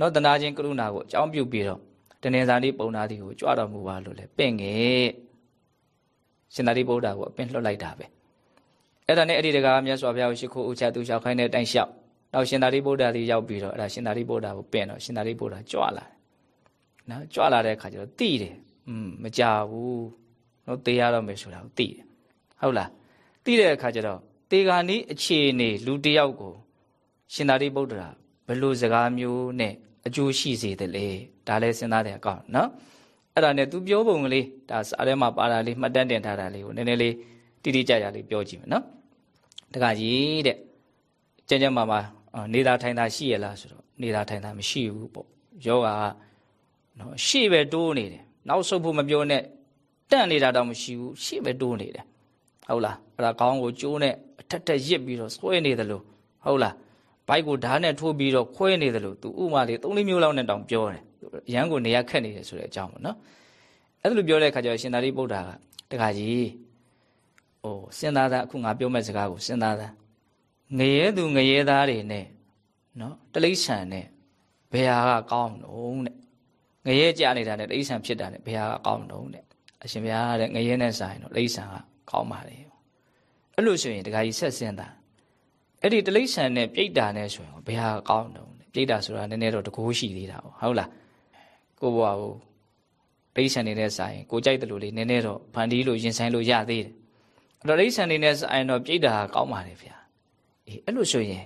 နော်တနာချင်းကရုဏာကိုအကြောင်းပြုပြီးတော့တနင်္ဇာနေ့ပုံနာသည်ကိုကြွတော်မူပါလို့လည်းပင့်ငယ် ရှင်သာရိပုတ္တရာကိုအပင်လွှတ်လိုက်တာပဲအဲ့ဒါနဲ့အဲ့ဒီတကားမြတ်စွာဘုရားကိုရှိခိုးဥချသူလျှောက်ခိုင်းတဲ့အတိုင်းလျှောက်နောက်ရှင်သာရိပုတ္တရာကြီးရောက်ပြီးတော့အဲ့ဒါရှင်သာရိပုတ္တရာကိုပင့်တော့ရှင်သာရိပုတ္တရာကြွလာတယ်နော်ကြွလာတဲ့အခါကျတော့တိတယ်อืมမကြဘူးနော်တေးရတော့မယ်ဆိုတာကိုတိတယ်ဟုတ်လားတိတဲ့အခါကျတော့တေဂာနီးအခြေအနေလူတယောက်ကို ရှင်သာရိပုတ္တရာဘယ်လိုစကားမျိုးနဲ့အကျိုးရှိစေတယ်လေဒါလည်းစဉ်းစားတဲ့အကောင့်နော် အဲ့ဒါနဲ့သူပြောပုံကလေးဒါစားထဲမှာပါတာလေးမှတ်တမ်းတင်ထားတာလေးကိုနည်းနည်းလေးတိတိကျကျလေးပြောကြည့်မယ်နော်တခါကြီးတဲ့ကျန်ကျန်မာမာနေတာထိုင်တာရှိရလားဆိုတော့နေတာထိုင်တာမရှိဘူးပေါ့ယောဂကနော်ရှေ့ပဲတိုးနေတယ်နောက်ဆုတ်ဖို့မပြောနဲ့တန့်နေတာတော့မရှိဘူးရှေ့ပဲတိုးနေတယ်ဟုတ်လားအဲ့ဒါခေါင်းကိုကျိုးနဲ့အထက်ထက်ရစ်ပြီးတော့ဆွဲနေတယ်လို့ဟုတ်လားဘိုက်ကိုဓာတ်နဲ့ထိုးပြီးတော့ခွဲနေတယ်လို့သူဥမာလေး၃လေးမျိုးလောက်နဲ့တောင်ပြောတယ် ရန်ကိုနေရခက်နေတယ်ဆိုတဲ့အကြောင်းပေါ့နော်အဲ့ဒါလိုပြောတဲ့အခါကျတော့ရှင်သာရိပုတ္တရာကတခါကြီး ဟိုစဉ်းစားသားအခုငါပြောမဲ့စကားကိုစဉ်းစားသားငရဲသူငရဲသားတွေနဲ့နော်တလိษံနဲ့ဘယ်ဟာကကောင်းတော့တဲ့ငရဲကြနေတာနဲ့တလိษံဖြစ်တာနဲ့ဘယ်ဟာကကောင်းတော့တဲ့အရှင်ဘုရားတဲ့ငရဲနဲ့ဆိုင်တော့တလိษံကကောင်းပါလေအဲ့လိုဆိုရင်တခါကြီးဆက်စဉ်းစားအဲ့ဒီတလိษံနဲ့ပြိတ္တာနဲ့ဆိုရင်ဘယ်ဟာကောင်းတော့ပြိတ္တာဆိုတာနည်းနည်းတော့တကိုးရှိသေးတာဟုတ်လား ကိုဘွားကိုတိဋ္ဌာန်နေတဲ့ဆိုင်ကိုကြိုက်တယ်လို့လေနည်းနည်းတော့ဖန်တီးလို့ရင်ဆိုင်လို့ရသေးတယ်အဲ့တော့တိဋ္ဌာန်နေတဲ့ဆိုင်တော့ပြိတ္တာကောင်းပါလေဗျာအေးအဲ့လိုဆိုရင်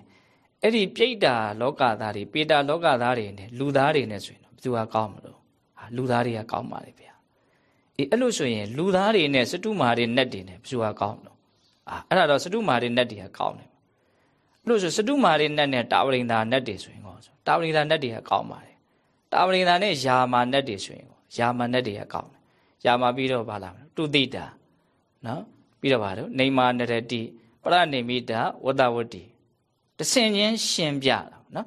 အဲ့ဒီပြိတ္တာလောကသားတွေပေတာလောကသားတွေနဲ့လူသားတွေနဲ့ဆိုရင်တော့ဘယ်သူကကောင်းမလို့ဟာလူသားတွေကကောင်းပါလေဗျာအေးအဲ့လိုဆိုရင်လူသားတွေနဲ့စတုမာတွေနဲ့တွေနဲ့ဘယ်သူကကောင်းမလို့အာအဲ့ဒါတော့စတုမာတွေနဲ့တွေကကောင်းတယ်အဲ့လိုဆိုစတုမာတွေနဲ့နဲ့တာဝရိန်သာနဲ့တွေဆိုရင်ကောတာဝရိန်သာနဲ့တွေကကောင်းပါလေ တာဝရိန်သာနဲ့ယာမာနဲ့တွေဆိုရင်ယာမနဲ့တွေကကောင်းတယ်ယာမပြီးတော့ပါလာမယ်တုတိတာနော်ပြီးတော့ပါတော့နေမာနရတိပရနေမိတာဝတ္တဝတ္တိတဆင်ချင်းရှင်းပြတာနော်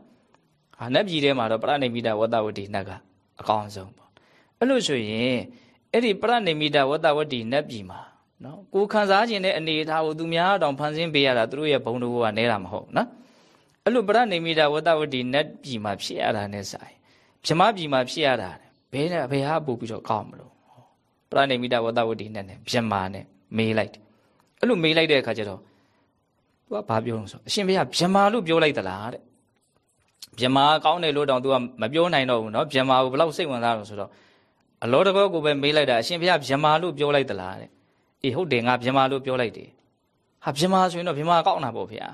ဟာနတ်ပြည်ထဲမှာတော့ပရနေမိတာဝတ္တဝတ္တိနတ်ကအကောင်းဆုံးပေါ့အဲ့လို့ဆိုရင်အဲ့ဒီပရနေမိတာဝတ္တဝတ္တိနတ်ပြည်မှာနော်ကိုခံစားခြင်းတဲ့အနေအထားကိုသူများတောင်ဖန်ဆင်းပေးရတာသူတို့ရဲ့ဘုံတို့ကနဲတာမဟုတ်နော်အဲ့လိုပရနေမိတာဝတ္တဝတ္တိနတ်ပြည်မှာဖြစ်ရတာနဲ့ဆိုင် ဗြဟ္မပြည်မှာဖြစ်ရတာဘယ်နဲ့ဘယ်ဟာပို့ပြီးတော့ကောင်းမလို့ပရဏိမိတဝတ္တဝတ္တိနဲ့နဲ့ပြမာနဲ့မေးလိုက်တယ်အဲ့လိုမေးလိုက်တဲ့အခါကျတော့သူကဘာပြောလို့ဆိုအရှင်ဘုရားပြမာလို့ပြောလိုက်သလားတဲ့ပြမာကောင်းတယ်လို့တောင်သူကမပြောနိုင်တော့ဘူးเนาะပြမာကိုဘယ်လောက်စိတ်ဝင်စားတော့ဆိုတော့အလောတကောကိုပဲမေးလိုက်တာအရှင်ဘုရားပြမာလို့ပြောလိုက်သလားတဲ့အေးဟုတ်တယ်ငါပြမာလို့ပြောလိုက်တယ်ဟာပြမာဆိုရင်တော့ပြမာကောင်းတာပေါ့ဗျာ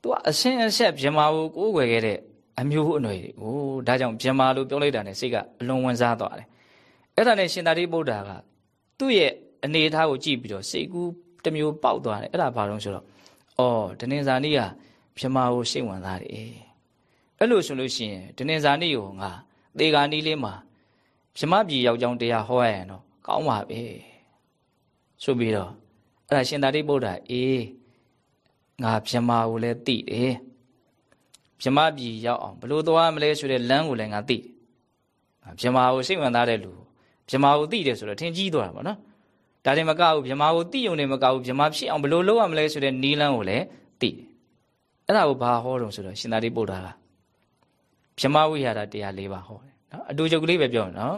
သူကအရှင်းအဆက်ပြမာကိုကိုးကွယ်ခဲ့တဲ့ အမျိုးအနွယ်တွေ။အိုးဒါကြောင့်ပြမာလို့ပြောလိုက်တာနဲ့စိတ်ကအလွန်ဝင်စားသွားတယ်။အဲ့ဒါနဲ့ရှင်သာရိပုတ္တရာကသူ့ရဲ့အနေအထားကိုကြည့်ပြီးတော့စိတ်ကူးတစ်မျိုးပေါက်သွားတယ်။အဲ့ဒါဘာလို့ဆိုတော့အော်ဒနင်ဇာနီးကပြမာကိုစိတ်ဝင်စားတယ်။အဲ့လိုဆိုလို့ရှိရင်ဒနင်ဇာနီးကိုငါသေဂာနီးလေးမှာပြမပြည်ယောက်ျောင်းတရားဟောရရင်တော့ကောင်းပါပဲ။ဆိုပြီးတော့အဲ့ဒါရှင်သာရိပုတ္တရာအေးငါပြမာကိုလည်းသိတယ်။ ဗြမပြည်ရောက်အောင်ဘလို့သွားမလဲဆိုတဲ့လမ်းကိုလည်းငါသိဗြမာကိုစိတ်ဝင်စားတဲ့လူဗြမာကိုသိတယ်ဆိုတော့ထင်ကြီးသွားတာပေါ့နော်ဒါတင်မကဘူးဗြမာကိုသိုံနဲ့မကဘူးဗြမာဖြစ်အောင်ဘလို့လုပ်ရမလဲဆိုတဲ့နီးလန်းကိုလည်းသိတယ်အဲ့ဒါကိုဘာဟောတော့ဆိုတော့ရှင်သာရိပုတ္တရာကဗြမာဝိဟာရတရား၄ပါးဟောတယ်နော်အတူချုပ်ကလေးပဲပြောနော်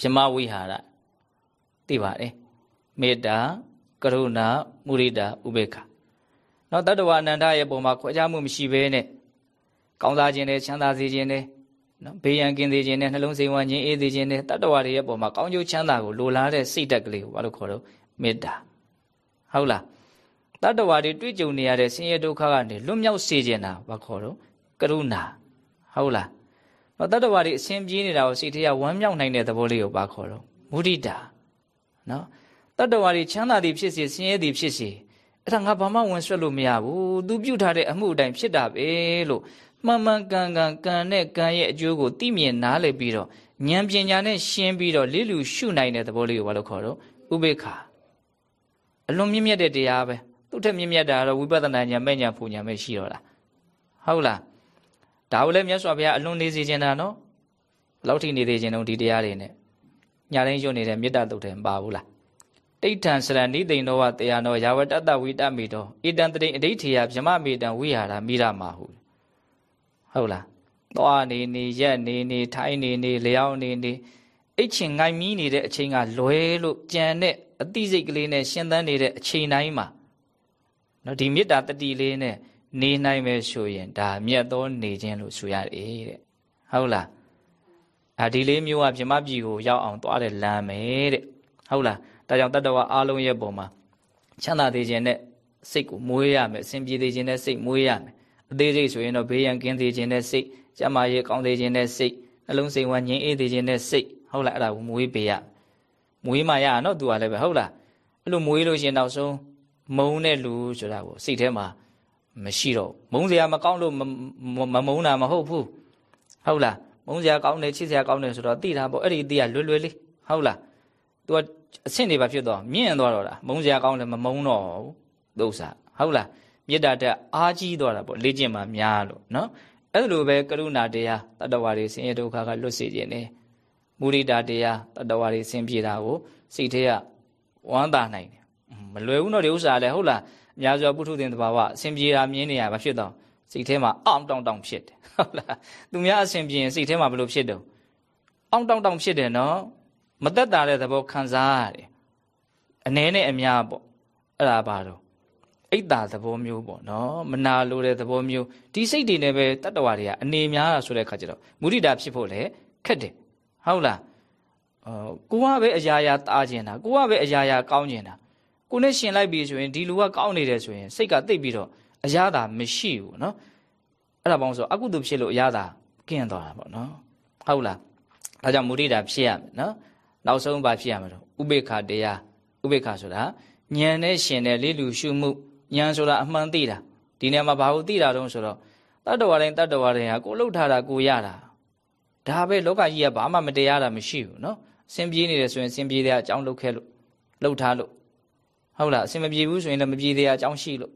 ဗြမာဝိဟာရသိပါတယ်မေတ္တာကရုဏာမုရိဒာဥပေက္ခနော်တတ္တဝအနန္တရဲ့ပုံမှာခွဲခြားမှုမရှိဘဲနဲ့ ကောင်းစားခြင်းနဲ့ချမ်းသာစေခြင်းနဲ့နော်ဘေးရန်ကင်းစေခြင်းနဲ့နှလုံးစိမ်ဝမ်းခြင်းအေးစေခြင်းနဲ့တတ္တဝါတွေရဲ့ပုံမှာကောင်းကျိုးချမ်းသာကိုလိုလားတဲ့စိတ်ဓာတ်ကလေးကိုဘာလို့ခေါ်တော့မေတ္တာဟုတ်လားတတ္တဝါတွေတွေ့ကြုံနေရတဲ့ဆင်းရဲဒုက္ခကနေလွတ်မြောက်စေခြင်းတာဘာခေါ်တော့ကရုဏာဟုတ်လားနော်တတ္တဝါတွေအစဉ်ပြေးနေတာကိုစိတ်ထဲကဝမ်းမြောက်နိုင်တဲ့သဘောလေးကိုဘာခေါ်တော့မုဒိတာနော်တတ္တဝါတွေချမ်းသာသည်ဖြစ်စေဆင်းရဲသည်ဖြစ်စေအဲ့ဒါငါဘာမှဝင်ဆွတ်လို့မရဘူးသူပြုတ်ထားတဲ့အမှုအတိုင်းဖြစ်တာပဲလို့ မှန်မှန်ကန်ကန်ကန်နဲ့ကန်ရဲ့အကျိုးကိုသိမြင်နားလည်ပြီးတော့ဉာဏ်ပညာနဲ့ရှင်းပြီးတော့လိလူရှုနိုင်တဲ့သဘောလေးကိုဘာလို့ခေါ်တော့ဥပေက္ခအလွန်မြင့်မြတ်တဲ့တရားပဲသူ့ထက်မြင့်မြတ်တာတော့ဝိပဿနာဉာဏ်မဲ့ဉာဏ်ပူဉာဏ်ပဲရှိတော့လားဟုတ်လားဒါကိုလည်းမြတ်စွာဘုရားအလွန်နေစေခြင်းတာနော်ဘယ်လောက်ထိနေသေးခြင်းတုံးဒီတရားတွေနဲ့ညာတိုင်းရွတ်နေတဲ့မေတ္တာတုတ်တယ်မပါဘူးလားတိဋ္ဌံစရဏိသိန်တော်ဝတရားနောယာဝတ္တဝိတမိတောဣတံတတိအဋိဋ္ဌေယဗြမမေတံဝိဟာရမိရမာဟု ဟုတ်လားသွားနေနေရက်နေနေထိုင်းနေနေလျောင်းနေနေအိတ်ချင်ငိုင်မီးနေတဲ့အချိန်ကလွဲလို့ကြံတဲ့အတိစိတ်ကလေးနဲ့ရှင်းသန်းနေတဲ့အချိန်တိုင်းမှာနော်ဒီမေတ္တာတတိလေးနဲ့နေနိုင်မယ်ဆိုရင်ဒါမြတ်သောနေခြင်းလို့ဆိုရတယ်တဲ့ဟုတ်လားအာဒီလေးမျိုးကပြမပြည်ကိုရောက်အောင်သွားတဲ့လမ်းပဲတဲ့ဟုတ်လားဒါကြောင့်တတ္တဝါအားလုံးရဲ့ပုံမှာချမ်းသာသေးခြင်းနဲ့စိတ်ကိုမွေးရမယ်အစဉ်ပြေသေးခြင်းနဲ့စိတ်မွေးရမယ် အသေးစိတ်ဆိုရင်တော့ဘေးရန်ကင်းသေးခြင်းနဲ့စိတ်ကျန်းမာရေးကောင်းသေးခြင်းနဲ့စိတ်နှလုံးစိမ်ဝမ်းငြိမ်းအေးသေးခြင်းနဲ့စိတ်ဟုတ်လားအဲ့ဒါကိုမွေးပေးရမွေးမှရတော့သူကလည်းပဲဟုတ်လားအဲ့လိုမွေးလို့ရှင်နောက်ဆုံးမုံတဲ့လူဆိုတာကိုစိတ်ထဲမှာမရှိတော့မုံစရာမကောင်းလို့မမုံတာမဟုတ်ဘူးဟုတ်လားမုံစရာကောင်းတယ်ချစ်စရာကောင်းတယ်ဆိုတော့သိတာပေါ့အဲ့ဒီသိရလွယ်လွယ်လေးဟုတ်လား तू အဆင့်တွေပါဖြစ်သွားမြင့်သွားတော့တာမုံစရာကောင်းတယ်မမုံတော့ဘူးဒုစဟုတ်လား မေတ္တာတက်အားကြီးသွားတာပေါ့လေ့ကျင့်မှများလို့နော်အဲ့လိုပဲကရုဏာတရားတတ္တဝါတွေဆင်းရဲဒုက္ခကလွတ်စေခြင်းနဲ့မုရိဒာတရားတတ္တဝါတွေဆင်းပြေတာကိုစိတ်ထဲကဝမ်းသာနိုင်တယ်မလွယ်ဘူးတော့ဒီဥစ္စာလည်းဟုတ်လားအများစုပုထုသင်တဘာဝအစဉ်ပြေတာမြင်နေရဘာဖြစ်တော့စိတ်ထဲမှာအောင့်တောင့်တောင့်ဖြစ်တယ်ဟုတ်လားသူများအစဉ်ပြေရင်စိတ်ထဲမှာဘယ်လိုဖြစ်တော့အောင့်တောင့်တောင့်ဖြစ်တယ်နော်မသက်တာတဲ့သဘောခံစားရတယ်အ ਨੇ နဲ့အများပေါ့အဲ့ဒါပါတော့ အိတ်တာသဘောမျိုးပေါ့နော်မနာလိုတဲ့သဘောမျိုးဒီစိတ်တွေနဲ့ပဲတတ္တဝါတွေကအနေများတာဆိုတဲ့ခါကျတော့မုဒိတာဖြစ်ဖို့လည်းခက်တယ်ဟုတ်လားအော်ကိုကပဲအရာရာတားကျင်တာကိုကပဲအရာရာကောင်းကျင်တာကိုနဲ့ရှင်လိုက်ပြီဆိုရင်ဒီလူကကောင်းနေတယ်ဆိုရင်စိတ်ကတိတ်ပြီးတော့အရာသာမရှိဘူးနော်အဲ့ဒါပေါင်းဆိုအကုသိုလ်ဖြစ်လို့အရာသာကင်းသွားတာပေါ့နော်ဟုတ်လားဒါကြောင့်မုဒိတာဖြစ်ရမယ်နော်နောက်ဆုံးဘာဖြစ်ရမလို့ဥပေက္ခတရားဥပေက္ခဆိုတာဉာဏ်နဲ့ရှင်တဲ့လေးလူရှုမှု ဉာဏ်ဆိုတာအမှန်သိတာဒီနေရာမှာဘာလို့သိတာတုံးဆိုတော့တတ္တဝါတိုင်းတတ္တဝါတိုင်းဟာကိုလှုပ်ထားတာကိုရတာဒါပဲလောကကြီးကဘာမှမတရားတာမရှိဘူးနော်အစဉ်ပြေးနေတယ်ဆိုရင်အစဉ်ပြေးတဲ့အကြောင်းလှုပ်ခဲလို့လှုပ်ထားလို့ဟုတ်လားအစဉ်မပြေဘူးဆိုရင်လည်းမပြေသေးတဲ့အကြောင်းရှိလို့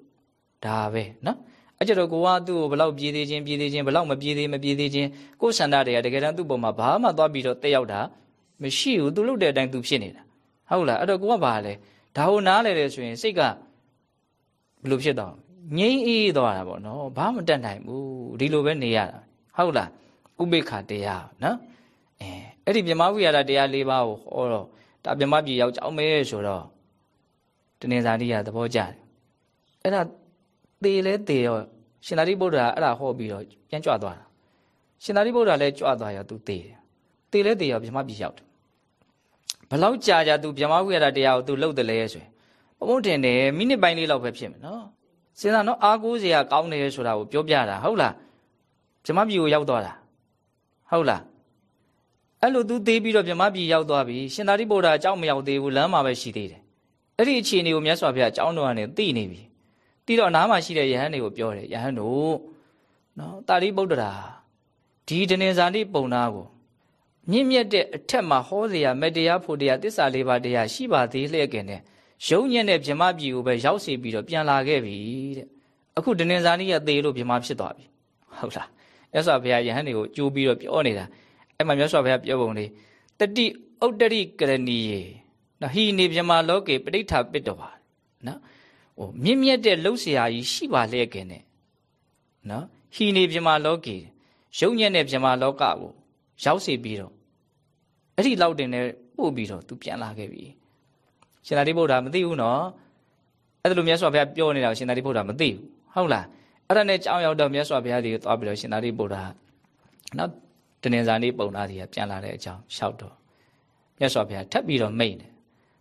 ဒါပဲနော်အဲ့ကြတော့ကိုကသူ့ကိုဘလောက်ပြေးသေးခြင်းပြေးသေးခြင်းဘလောက်မပြေးသေးမပြေးသေးခြင်းကိုယ်ဆန္ဒတွေကတကယ်တမ်းသူ့ပုံမှာဘာမှသွားပြီးတော့တက်ရောက်တာမရှိဘူးသူလှုပ်တဲ့အတိုင်းသူဖြစ်နေတာဟုတ်လားအဲ့တော့ကိုကဘာလဲဒါကိုနားလဲတယ်ဆိုရင်စိတ်က ဘယ်လိုဖြစ်တော့ငြိမ့်အေးသွားတာပေါ့နော်ဘာမှမတတ်နိုင်ဘူးဒီလိုပဲနေရတာဟုတ်လားဥပိ္ပခတရားနော်အဲအဲ့ဒီမြမဝိရဒတရား၄ပါးကိုဟောတော့ဒါမြမပြည်ရောက်ကြောင်းမဲဆိုတော့တနင်္သာရီကသဘောကျတယ်အဲ့ဒါသေလဲသေရောရှင်သာရိပုတ္တရာအဲ့ဒါဟောပြီးတော့ပြန်ကြွသွားတာရှင်သာရိပုတ္တရာလည်းကြွသွားရောသူသေတယ်သေလဲသေရောမြမပြည်ရောက်တယ်ဘလောက်ကြာကြာသူမြမဝိရဒတရားကိုသူလှုပ်တယ်လဲဆိုရင် ဘုံဘုံတင်တယ်မိနစ်ပိုင်းလေးလောက်ပဲဖြစ်မယ်နော်စဉ်းစားနော်အားကိုးစရာကောင်းတယ်ဆိုတာကိုပြောပြတာဟုတ်လားမြမပြည်ကိုရောက်သွားတာဟုတ်လားအဲ့လိုသူသေးပြီးတော့မြမပြည်ရောက်သွားပြီရှင်သာရိပုတ္တရာအကြောင်းမရောက်သေးဘူးလမ်းမှာပဲရှိသေးတယ်အဲ့ဒီအခြေအနေကိုမြတ်စွာဘုရားအကြောင်းတော်ကနေသိနေပြီသိတော့နားမှာရှိတဲ့ယဟန်တွေကိုပြောတယ်ယဟန်တို့နော်တာရိပုတ္တရာဒီတနေဇာတိပုံနာကိုမြင့်မြတ်တဲ့အထက်မှာဟောเสียမတရားဖို့တရားတစ္ဆာလေးပါးတရားရှိပါသေးလျက်ကင်တဲ့ ရုံညံ့တဲ့ဗြဟ္မပြည်ကိုပဲရောက်စီပြီးတော့ပြန်လာခဲ့ပြီတဲ့အခုတနင်္ဇာနီးကသေလို့ဗြဟ္မဖြစ်သွားပြီဟုတ်လားမြတ်စွာဘုရားယဟန်တွေကိုကြိုးပြီးတော့ပြောနေတာအဲ့မှာမြတ်စွာဘုရားပြောပုံလေးတတိဥတ္တရိကရဏီယေနော်ဟိနေဗြဟ္မလောကေပဋိဋ္ဌပစ်တော်ပါနော်ဟိုမြင့်မြတ်တဲ့လှုပ်ရှားကြီးရှိပါလျက်ကင်တဲ့နော်ဟိနေဗြဟ္မလောကေရုံညံ့တဲ့ဗြဟ္မလောကကိုရောက်စီပြီးတော့အဲ့ဒီလောက်တင်နဲ့ပို့ပြီးတော့သူပြန်လာခဲ့ပြီ ရှင်သာရိပုတ္တရာမသိဘူးနော်အဲ့ဒါလိုမြတ်စွာဘုရားပြောနေတာကိုရှင်သာရိပုတ္တရာမသိဘူးဟုတ်လားအဲ့ဒါနဲ့ကြောင်းရောက်တော့မြတ်စွာဘုရားဒီကိုသွားပြီးတော့ရှင်သာရိပုတ္တရာနော်တနင်္ဇာနေ့ပုံသားကြီးကပြန်လာတဲ့အကြောင်းလျှောက်တော့မြတ်စွာဘုရားထပ်ပြီးတော့မိန့်တယ်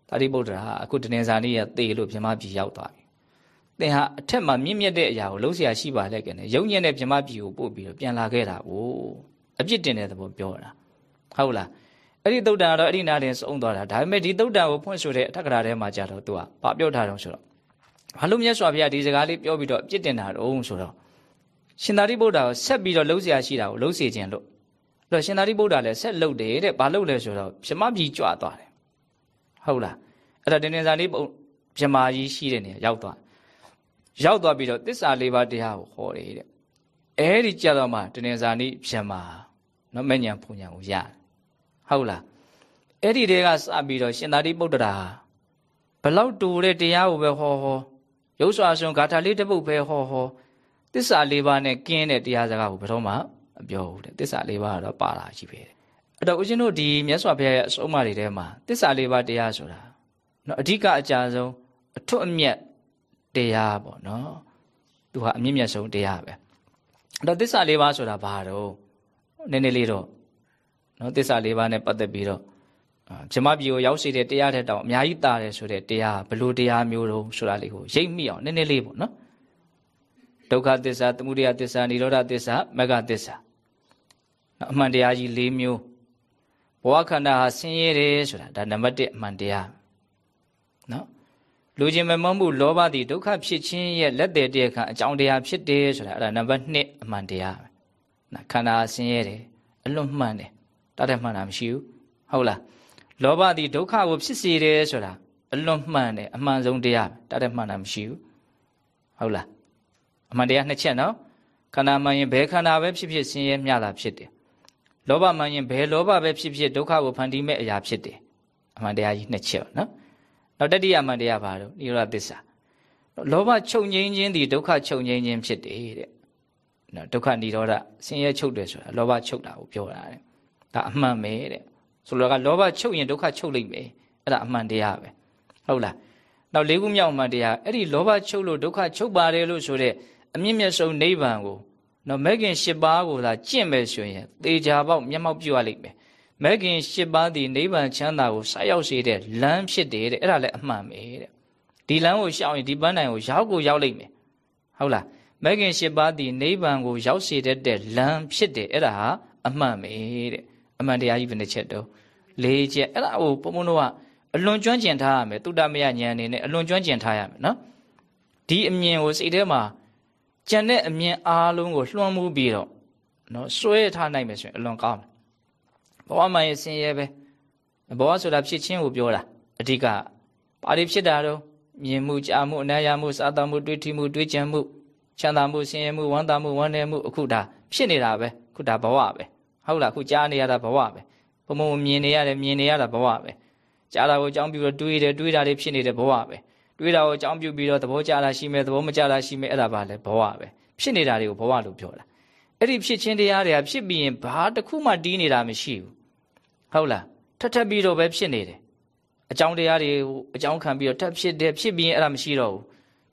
သာရိပုတ္တရာအခုတနင်္ဇာနေ့ကသေလို့မြမပြည်ရောက်သွားပြီသင်ဟာအထက်မှာမြင့်မြတ်တဲ့အရာကိုလုံးเสียရှိပါလေကဲနဲ့ရုံညံ့တဲ့မြမပြည်ကိုပို့ပြီးတော့ပြန်လာခဲ့တာကိုအပြစ်တင်တဲ့သဘောပြောတာဟုတ်လား အဲ့ဒီသုတ်တန်ကတော့အဲ့ဒီနားတင်စုံသွားတာဒါပေမဲ့ဒီသုတ်တန်ကိုဖွင့်ဆိုတဲ့အထက်ကရာထဲမှာကြာတော့သူကဘာပြောထားတော့ဆိုတော့ဘာလို့မြတ်စွာဘုရားဒီစကားလေးပြောပြီးတော့အပြစ်တင်တာတော့ဆိုတော့ရှင်သာရိပုတ္တရာကိုဆက်ပြီးတော့လှုပ်ရှားရှိတာကိုလှုပ်စေခြင်းလို့အဲ့တော့ရှင်သာရိပုတ္တရာလည်းဆက်လှုပ်တယ်တဲ့ဘာလှုပ်လဲဆိုတော့ဗြမပြည်ကြွသွားတယ်ဟုတ်လားအဲ့ဒါတင်းတင်းစာလေးပုံဗြမာကြီးရှိတဲ့နေရာရောက်သွားရောက်သွားပြီးတော့တစ္ဆာလေးပါးတရားကိုဟောတယ်တဲ့အဲ့ဒီကြတော့မှတင်းတင်းစာလေးဗြမာနော်မညံဖုန်ညံကိုရတယ် ဟုတ်လားအဲ့ဒီတဲကစပြီးတော့ရှင်သာရိပုတ္တရာဘလောက်တူတဲ့တရားကိုပဲဟောဟောရုပ်စွာဆုံးဂါထာလေးတစ်ပုဒ်ပဲဟောဟောတစ္ဆာလေးပါးနဲ့ကင်းတဲ့တရားစကားကိုဘယ်တော့မှမပြောဘူးတဲ့တစ္ဆာလေးပါးကတော့ပါလာရှိပဲအဲ့တော့ဦးဇင်းတို့ဒီမြတ်စွာဘုရားရဲ့အဆုံးအမတွေထဲမှာတစ္ဆာလေးပါးတရားဆိုတာနော်အဓိကအကြဆုံးအထွတ်အမြတ်တရားပေါ့နော်သူဟာအမြင့်မြတ်ဆုံးတရားပဲအဲ့တော့တစ္ဆာလေးပါးဆိုတာဘာတော့နည်းနည်းလေးတော့ နော်တစ္ဆာလေးပါးနဲ့ပတ်သက်ပြီးတော့ဇမပြည်ကိုရောက်ရှိတဲ့တရားတဲ့တောင်အများကြီးတာတယ်ဆိုတဲ့တရားဘလို့တရားမျိုးတုံးဆိုတာလေးကိုရိပ်မိအောင်နည်းနည်းလေးပေါ့နော်ဒုက္ခသစ္စာသမုဒယသစ္စာនិရောဓသစ္စာမဂ္ဂသစ္စာအမှန်တရားကြီး၄မျိုးဘဝခန္ဓာဟာဆင်းရဲတယ်ဆိုတာဒါနံပါတ်1အမှန်တရားနော်လူချင်းမမမှုလောဘသည်ဒုက္ခဖြစ်ခြင်းရဲ့လက်သေးတရားခံအကြောင်းတရားဖြစ်တယ်ဆိုတာအဲ့ဒါနံပါတ်2အမှန်တရားနော်ခန္ဓာဆင်းရဲတယ်အလွတ်မှန်တယ် တတ်တဲ့မှန်တာမရှိဘူးဟုတ်လားလောဘသည်ဒုက္ခကိုဖြစ်စေတယ်ဆိုတာအလွတ်မှန်တယ်အမှန်ဆုံးတရားတတ်တဲ့မှန်တာမရှိဘူးဟုတ်လားအမှန်တရားနှစ်ချက်နော်ခန္ဓာမှန်ရင်ဘယ်ခန္ဓာပဲဖြစ်ဖြစ်ဆင်းရဲမျှတာဖြစ်တယ်လောဘမှန်ရင်ဘယ်လောဘပဲဖြစ်ဖြစ်ဒုက္ခကိုဖန်တီးမဲ့အရာဖြစ်တယ်အမှန်တရားကြီးနှစ်ချက်နော်နောက်တတိယအမှန်တရားပါတော့နိရောဓသစ္စာလောဘချုပ်ငြိမ်းခြင်းဒီဒုက္ခချုပ်ငြိမ်းခြင်းဖြစ်တယ်တဲ့နော်ဒုက္ခនិရောဓဆင်းရဲချုပ်တယ်ဆိုတာလောဘချုပ်တာကိုပြောတာတဲ့ ဒါအမှန်ပဲတဲ့ဆိုလိုကလောဘချုပ်ရင်ဒုက္ခချုပ်လိမ့်မယ်အဲ့ဒါအမှန်တရားပဲဟုတ်လားနောက်လေးခုမြောက်အမှန်တရားအဲ့ဒီလောဘချုပ်လို့ဒုက္ခချုပ်ပါတယ်လို့ဆိုတဲ့အမြင့်မြတ်ဆုံးနိဗ္ဗာန်ကိုနော်မဲခင်၈ပါးကိုသာကျင့်မယ်ဆိုရင်သေချာပေါက်မျက်မှောက်ပြုရလိမ့်မယ်မဲခင်၈ပါးဒီနိဗ္ဗာန်ချမ်းသာကိုဆက်ရောက်စေတဲ့လမ်းဖြစ်တယ်တဲ့အဲ့ဒါလည်းအမှန်ပဲတဲ့ဒီလမ်းကိုရှောင်ရင်ဒီပန်းတိုင်ကိုရောက်ကိုရောက်လိမ့်မယ်ဟုတ်လားမဲခင်၈ပါးဒီနိဗ္ဗာန်ကိုရောက်စေတတ်တဲ့လမ်းဖြစ်တယ်အဲ့ဒါဟာအမှန်ပဲတဲ့ အမှန်တရားကြီးဘယ်နှချက်တော့လေးချက်အဲ့ဒါကိုဘုံဘုံတို့ကအလွန်ကျွမ်းကျင်ထားရမယ်တုတ္တမယဉာဏ်အနေနဲ့အလွန်ကျွမ်းကျင်ထားရမယ်နော်ဒီအမြင်ကိုစိတ်ထဲမှာကြံတဲ့အမြင်အားလုံးကိုလွှမ်းမိုးပြီးတော့နော်စွဲထားနိုင်မယ်ဆိုရင်အလွန်ကောင်းတယ်ဘဝမှာရဲ့ဆင်းရဲပဲဘဝဆိုတာဖြစ်ချင်းကိုပြောတာအဓိကဘာတွေဖြစ်တာတော့မြင်မှုကြားမှုအနာရမှုစားသောက်မှုတွေးထိမှုတွေးကြံမှုချမ်းသာမှုဆင်းရဲမှုဝမ်းသာမှုဝမ်းနည်းမှုအခုဒါဖြစ်နေတာပဲအခုဒါဘဝပဲ ဟုတ်လားအခုကြားနေရတာဘဝပဲဘုံဘုံမြင်နေရတယ်မြင်နေရတာဘဝပဲကြားတာကိုအကြောင်းပြုတော့တွေးတယ်တွေးတာတွေဖြစ်နေတဲ့ဘဝပဲတွေးတာကိုအကြောင်းပြုပြီးတော့သဘောကျတာရှိမယ်သဘောမကျတာရှိမယ်အဲ့ဒါပါလေဘဝပဲဖြစ်နေတာတွေကိုဘဝလို့ပြောတာအဲ့ဒီဖြစ်ချင်းတရားတွေကဖြစ်ပြီးရင်ဘာတစ်ခုမှတီးနေတာမရှိဘူးဟုတ်လားထပ်ထပ်ပြီးတော့ပဲဖြစ်နေတယ်အကြောင်းတရားတွေကိုအကြောင်းခံပြီးတော့ထပ်ဖြစ်တယ်ဖြစ်ပြီးရင်အဲ့ဒါမရှိတော့ဘူး